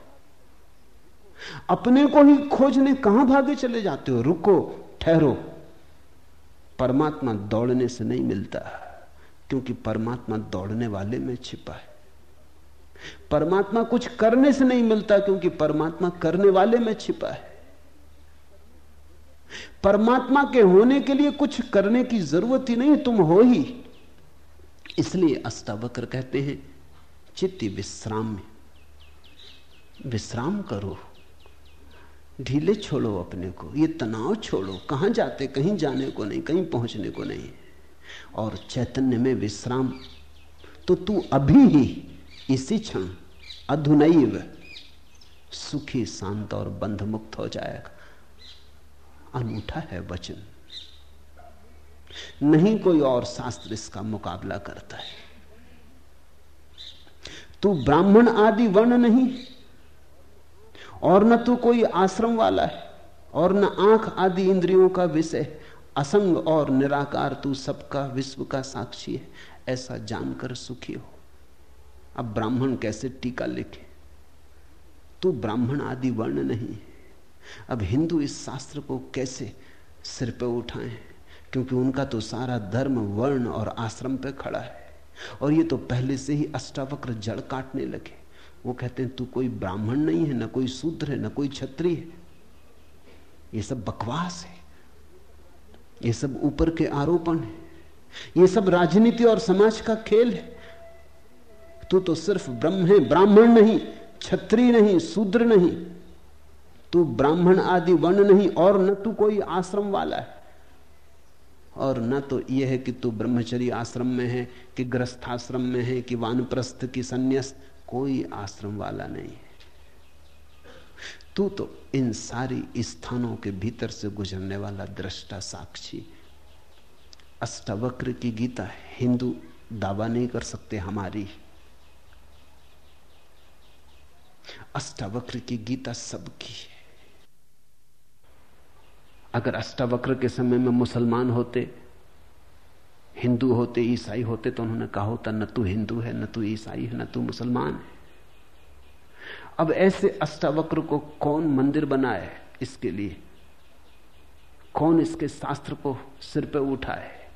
अपने को ही खोजने कहाँ भागे चले जाते हो? रुको, ठहरो। परमात्मा दौड़ने से नहीं मिलता, क्योंकि परमात्मा दौड़ने वाले में छिपा है। परमात्मा कुछ करने से नहीं मिलता, क्योंकि परमात्मा करने वाले में छिपा है। परमात्मा के होने के लिए कुछ करने की ज़रूरत ही नहीं, तुम हो ही। इसलिए अष्टावक्र कहते हैं, चित्ती विश्राम में विश्राम करो। ढीले छोड़ो अपने को। ये तनाव छोड़ो। कहाँ जाते, कहीं जाने को नहीं, कहीं पहुँचने को नहीं। और चैतन्य में विश्राम तो तू अभी ही इसी क्षण अधुनैव सुखी, शांत और बंध मुक्त हो जाएगा। अनूठा है वचन। नहीं कोई और शास्त्र इसका मुकाबला करता है। तू ब्राह्मण आदि वर्ण नहीं और न तू कोई आश्रम वाला है, और न आँख आदि इंद्रियों का विषय असंग और निराकार तू सबका विश्व का साक्षी है, ऐसा जानकर सुखी हो। अब ब्राह्मण कैसे टीका लिखे? तू ब्राह्मण आदि वर्ण नहीं अब हिंदू इस शास्त्र को कैसे सिर पे उठाएँ? क्योंकि उनका तो सारा धर्म वर्ण और आश्रम पे खड़ा है। और ये तो पहले से ही अष्टावक्र जड़ काटने लगे। वो कहते हैं, तू कोई ब्राह्मण नहीं है, ना कोई शूद्र है, ना कोई छत्री है। ये सब बकवास है। ये सब ऊपर के आरोपण है। ये सब राजनीति और समाज का खेल है। तू तो सिर्फ़ ब्रह्म है, ब्राह्मण नहीं छत्री नहीं, शूद्र नहीं। तू ब्राह्मण आदि वर्ण नहीं, और न तू कोई आश्रम वाला है। और न तो यह है कि तू ब्रह्मचरी आश्रम में है, कि ग्रस्थाश्रम में है, कि वानप्रस्थ, की संन्यास्त कोई आश्रम वाला नहीं है। तू तो इन सारी स्थानों के भीतर से गुजरने वाला दृष्टा साक्षी। अष्टावक्र की गीता हिंदू दावा नहीं कर सकते हमारी। अष्टावक्र की गीता सबकी है। अगर अष्टावक्र के समय में मुसलमान होते हिंदू होते, ईसाई होते तो उन्होंने कहा होता, न तू हिंदू है, न तू ईसाई है, न तू मुसलमान है। अब ऐसे अष्टावक्र को कौन मंदिर बनाए इसके लिए? कौन इसके शास्त्र को सिर पे उठाए?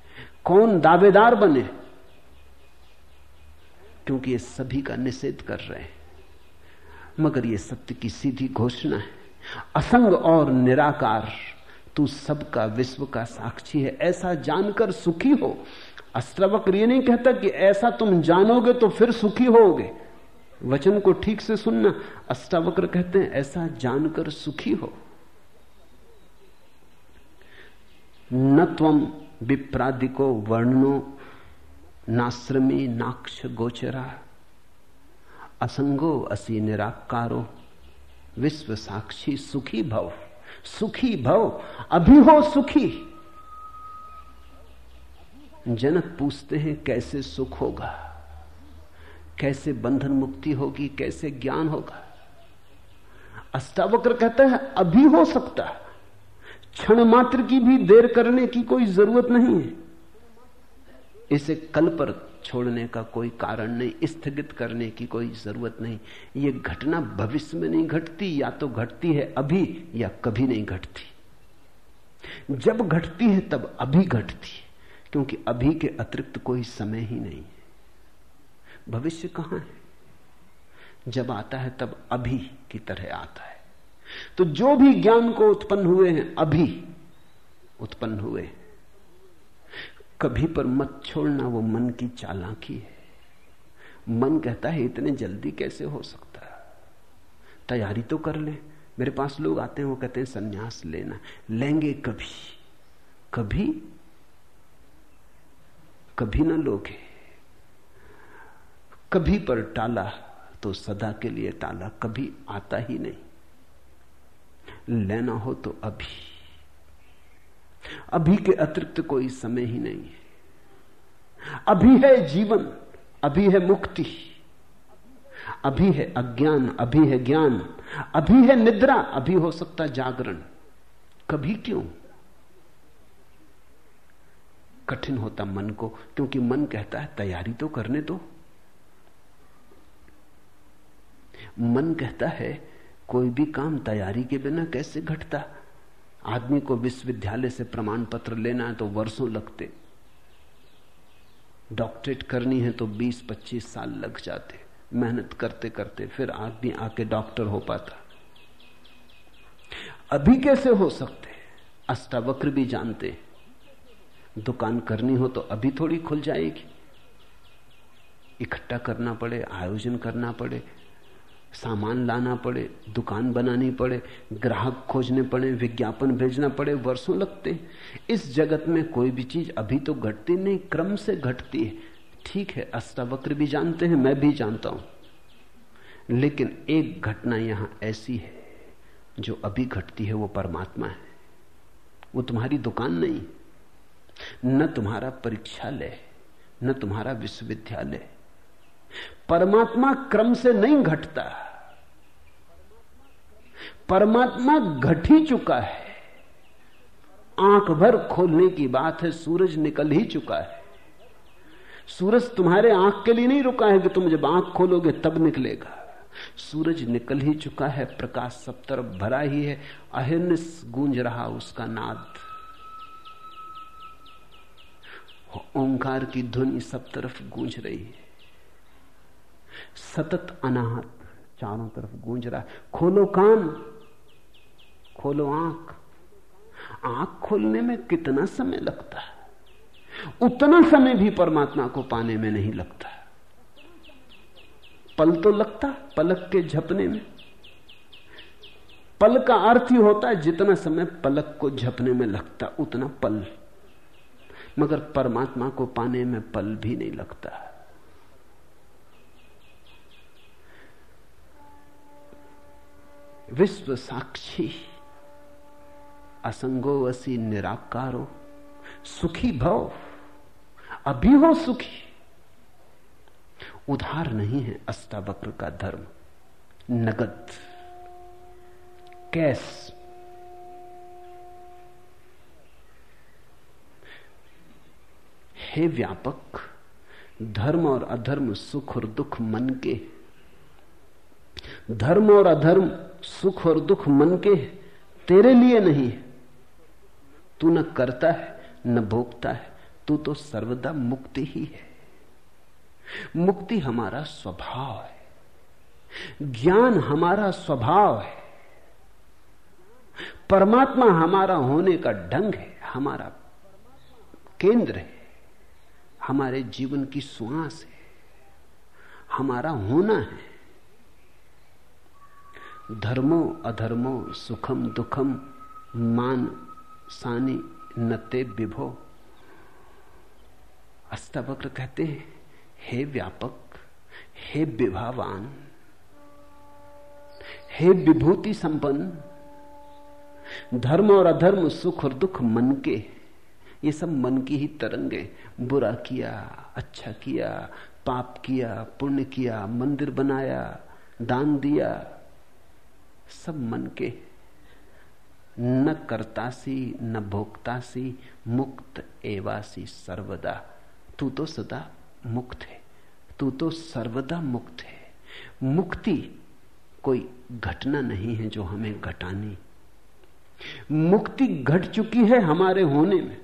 कौन दावेदार बने? क्योंकि ये सभी का निषेध कर रहे हैं। मगर ये सत्य की सीधी घोषणा है। असंग और निराकार तू सबका विश्व का साक्षी है। ऐसा जानकर सुखी हो। अस्त्रवक्र ये नहीं कहता कि ऐसा तुम जानोगे तो फिर सुखी होगे। वचन को ठीक से सुनना। अष्टावक्र कहते हैं, ऐसा जानकर सुखी हो। न तम विप्रादिको वर्णनो नाश्रमी नाक्ष गोचरा। असंगो असी निराकारो, विश्व साक्षी सुखी भव। सुखी भव, अभी हो सुखी। जनक पूछते हैं, कैसे सुख होगा? कैसे बंधन मुक्ति होगी, कैसे ज्ञान होगा? अष्टावक्र कहता है, अभी हो सकता क्षण मात्र की भी देर करने की कोई ज़रूरत नहीं है। इसे कल पर छोड़ने का कोई कारण नहीं, स्थगित करने की कोई ज़रूरत नहीं। ये घटना भविष्य में नहीं घटती, या तो घटती है अभी, या कभी नहीं घटती। जब घटती है, तब अभी घटती है, क्योंकि अभी के अतिरिक्त कोई समय ही नहीं है। भविष्य कहाँ है? जब आता है, तब अभी की तरह आता है। तो जो भी ज्ञान को उत्पन्न हुए हैं, अभी उत्पन्न हुए कभी पर मत छोड़ना, वो मन की चालाकी है। मन कहता है, इतने जल्दी कैसे हो सकता है? तैयारी तो कर ले। मेरे पास लोग आते हैं, वो कहते हैं, सन्यास लेना। लेंगे कभी? कभी? कभी ना लोगे। कभी पर टाला तो सदा के लिए टाला, कभी आता ही नहीं। लेना हो तो अभी। अभी के अतिरिक्त कोई समय ही नहीं है। अभी है जीवन, अभी है मुक्ति, अभी है अज्ञान, अभी है ज्ञान, अभी है निद्रा, अभी हो सकता जागरण। कभी क्यों? कठिन होता मन को, क्योंकि मन कहता है, तैयारी तो करने दो। मन कहता है, कोई भी काम तैयारी के बिना कैसे घटता? आदमी को विश्वविद्यालय से प्रमाण पत्र लेना है तो वर्षों लगते। डॉक्टरेट करनी है तो 20-25 साल लग जाते। मेहनत करते करते फिर आदमी आके डॉक्टर हो पाता। अभी कैसे हो सकते? अष्टावक्र भी जानते। दुकान करनी हो तो अभी थोड़ी खुल जाएगी। इकट्ठा करना पड़े, आयोजन करना पड़े। सामान लाना पड़े, दुकान बनानी पड़े, ग्राहक खोजने पड़े, विज्ञापन भेजना पड़े, वर्षों लगते। इस जगत में कोई भी चीज़ अभी तो घटती नहीं, क्रम से घटती है। ठीक है अष्टावक्र भी जानते हैं, मैं भी जानता हूँ। लेकिन एक घटना यहाँ ऐसी है, जो अभी घटती है, वो परमात्मा है। वो तुम्हारी दुकान नहीं, न तुम्हारा परीक्षालय न तुम्हारा विश्वविद्यालय परमात्मा क्रम से नहीं घटता। परमात्मा घट ही चुका है। आँख भर खोलने की बात है, सूरज निकल ही चुका है। सूरज तुम्हारे आँख के लिए नहीं रुका है कि तुम जब आँख खोलोगे तब निकलेगा। सूरज निकल ही चुका है, प्रकाश सब तरफ़ भरा ही है, अहिर्निस गूंज रहा उसका नाद। ओंकार की ध्वनि सब तरफ़ गूंज रही है। सतत अनाहत चारों तरफ़ गूंज रहा है। खोलो कान, खोलो आँख। आँख खोलने में कितना समय लगता है? उतना समय भी परमात्मा को पाने में नहीं लगता। पल तो लगता, पलक के झपने में। पल का अर्थ ही होता है, जितना समय पलक को झपने में लगता, उतना पल। मगर परमात्मा को पाने में पल भी नहीं लगता। विश्व साक्षी असंगो वसी निराकारो। सुखी भव। अभी हो सुखी। उधार नहीं है अष्टावक्र का धर्म। नगद। कैश। हे व्यापक, धर्म और अधर्म सुख और दुख मन के धर्म और अधर्म, सुख और दुख मन के तेरे लिए नहीं है। तू न करता है, न भोगता है, तू तो सर्वदा मुक्ति ही है। मुक्ति हमारा स्वभाव है। ज्ञान हमारा स्वभाव है। परमात्मा हमारा होने का ढंग है, हमारा केंद्र है। हमारे जीवन की श्वास है। हमारा होना है। धर्मो अधर्मो सुखम दुखम मान सानी नते विभो अष्टावक्र कहते हैं, हे व्यापक, हे विभावान, हे विभूति संपन्न, धर्म और अधर्म, सुख और दुख मन के, ये सब मन की ही तरंगे। बुरा किया अच्छा किया, पाप किया, पुण्य किया, मंदिर बनाया, दान दिया सब मन के। न करतासी, न भोक्तासी, मुक्त एवासी सर्वदा। तू तो सदा मुक्त है। तू तो सर्वदा मुक्त है। मुक्ति कोई घटना नहीं है जो हमें घटानी। मुक्ति घट चुकी है हमारे होने में।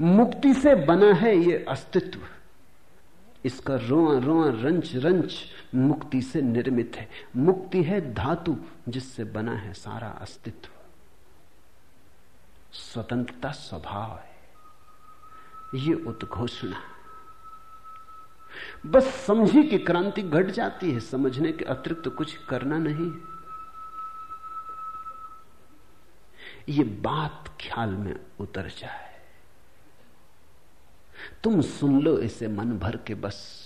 मुक्ति से बना है ये अस्तित्व। इसका रोआ रोआ रंच रंच मुक्ति से निर्मित है। मुक्ति है धातु, जिससे बना है सारा अस्तित्व। स्वतंत्रता स्वभाव है। ये उद्घोषणा। बस समझी कि क्रांति घट जाती है, समझने के अतिरिक्त तो कुछ करना नहीं। ये बात ख्याल में उतर जाए। तुम सुन लो इसे मन भर के बस।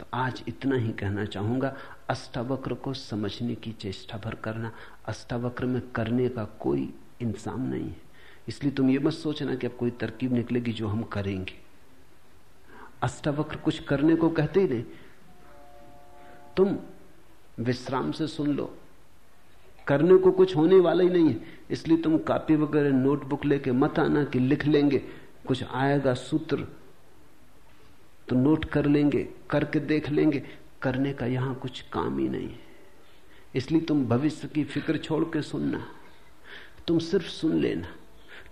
तो आज इतना ही कहना चाहूँगा, अष्टावक्र को समझने की चेष्टा भर करना, अष्टावक्र में करने का कोई इंसान नहीं है। इसलिए तुम ये मत सोचना कि अब कोई तरकीब निकलेगी जो हम करेंगे। अष्टावक्र कुछ करने को कहते ही नहीं। तुम विश्राम से सुन लो करने को कुछ होने वाला ही नहीं है। इसलिए तुम कॉपी वगैरह नोटबुक लेके मत आना कि लिख लेंगे। कुछ आएगा सूत्र तो नोट कर लेंगे, करके देख लेंगे। करने का यहाँ कुछ काम ही नहीं है। इसलिए तुम भविष्य की फ़िक्र छोड़ के सुनना। तुम सिर्फ़ सुन लेना।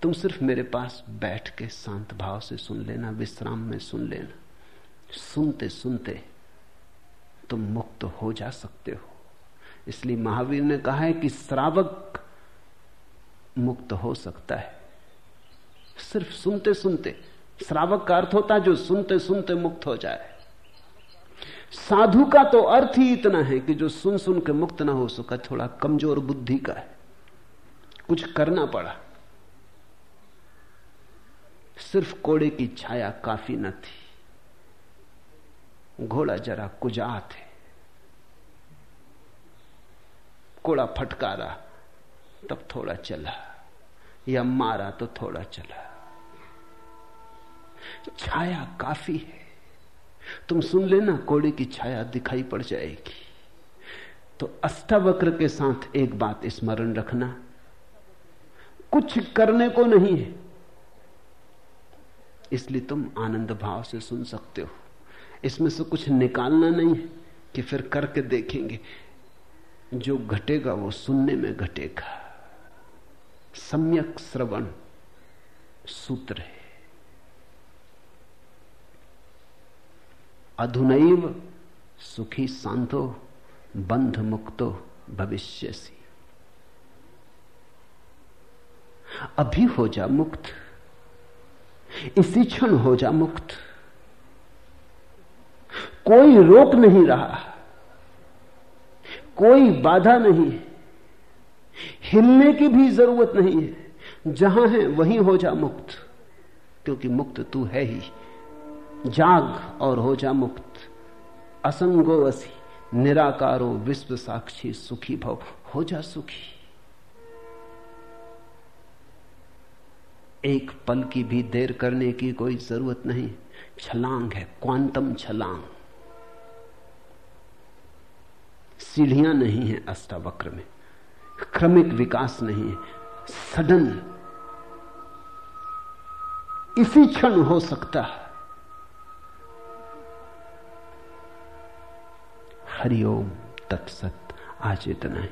तुम सिर्फ़ मेरे पास बैठ के शांत भाव से सुन लेना, विश्राम में सुन लेना। सुनते सुनते तुम मुक्त हो जा सकते हो। इसलिए महावीर ने कहा है कि श्रावक मुक्त हो सकता है। सिर्फ़ सुनते सुनते, श्रावक का अर्थ होता है जो सुनते सुनते मुक्त हो जाए। साधु का तो अर्थ ही इतना है कि जो सुन सुन के मुक्त ना हो सका, थोड़ा कमज़ोर बुद्धि का है। कुछ करना पड़ा। सिर्फ़ कोड़े की छाया काफ़ी न थी। घोड़ा जरा कुजा थे कोड़ा फटकारा, तब थोड़ा चला। या मारा तो थोड़ा चला। छाया काफ़ी है। तुम सुन लेना, कोड़े की छाया दिखाई पड़ जाएगी। तो अष्टावक्र के साथ एक बात स्मरण रखना। कुछ करने को नहीं है। इसलिए तुम आनंद भाव से सुन सकते हो। इसमें से कुछ निकालना नहीं है कि फिर करके देखेंगे। जो घटेगा वो सुनने में घटेगा। सम्यक श्रवण सूत्र है। अधुनैव सुखी शांतो बंध मुक्तो भविष्य अभी हो जा मुक्त, इसी क्षण हो जा मुक्त। कोई रोक नहीं रहा। कोई बाधा नहीं है। हिलने की भी ज़रूरत नहीं है। जहाँ है, वहीं हो जा मुक्त। क्योंकि मुक्त तू है ही। जाग और हो जा मुक्त। असंगो असी, निराकारो विश्व साक्षी सुखी भव। हो जा सुखी। एक पल की भी देर करने की कोई ज़रूरत नहीं। छलांग है क्वांटम छलांग। सीढ़ियाँ नहीं है अष्टावक्र में। क्रमिक विकास नहीं है। सडन इसी क्षण हो सकता है। हरिओम तत्सत। आज इतना ही।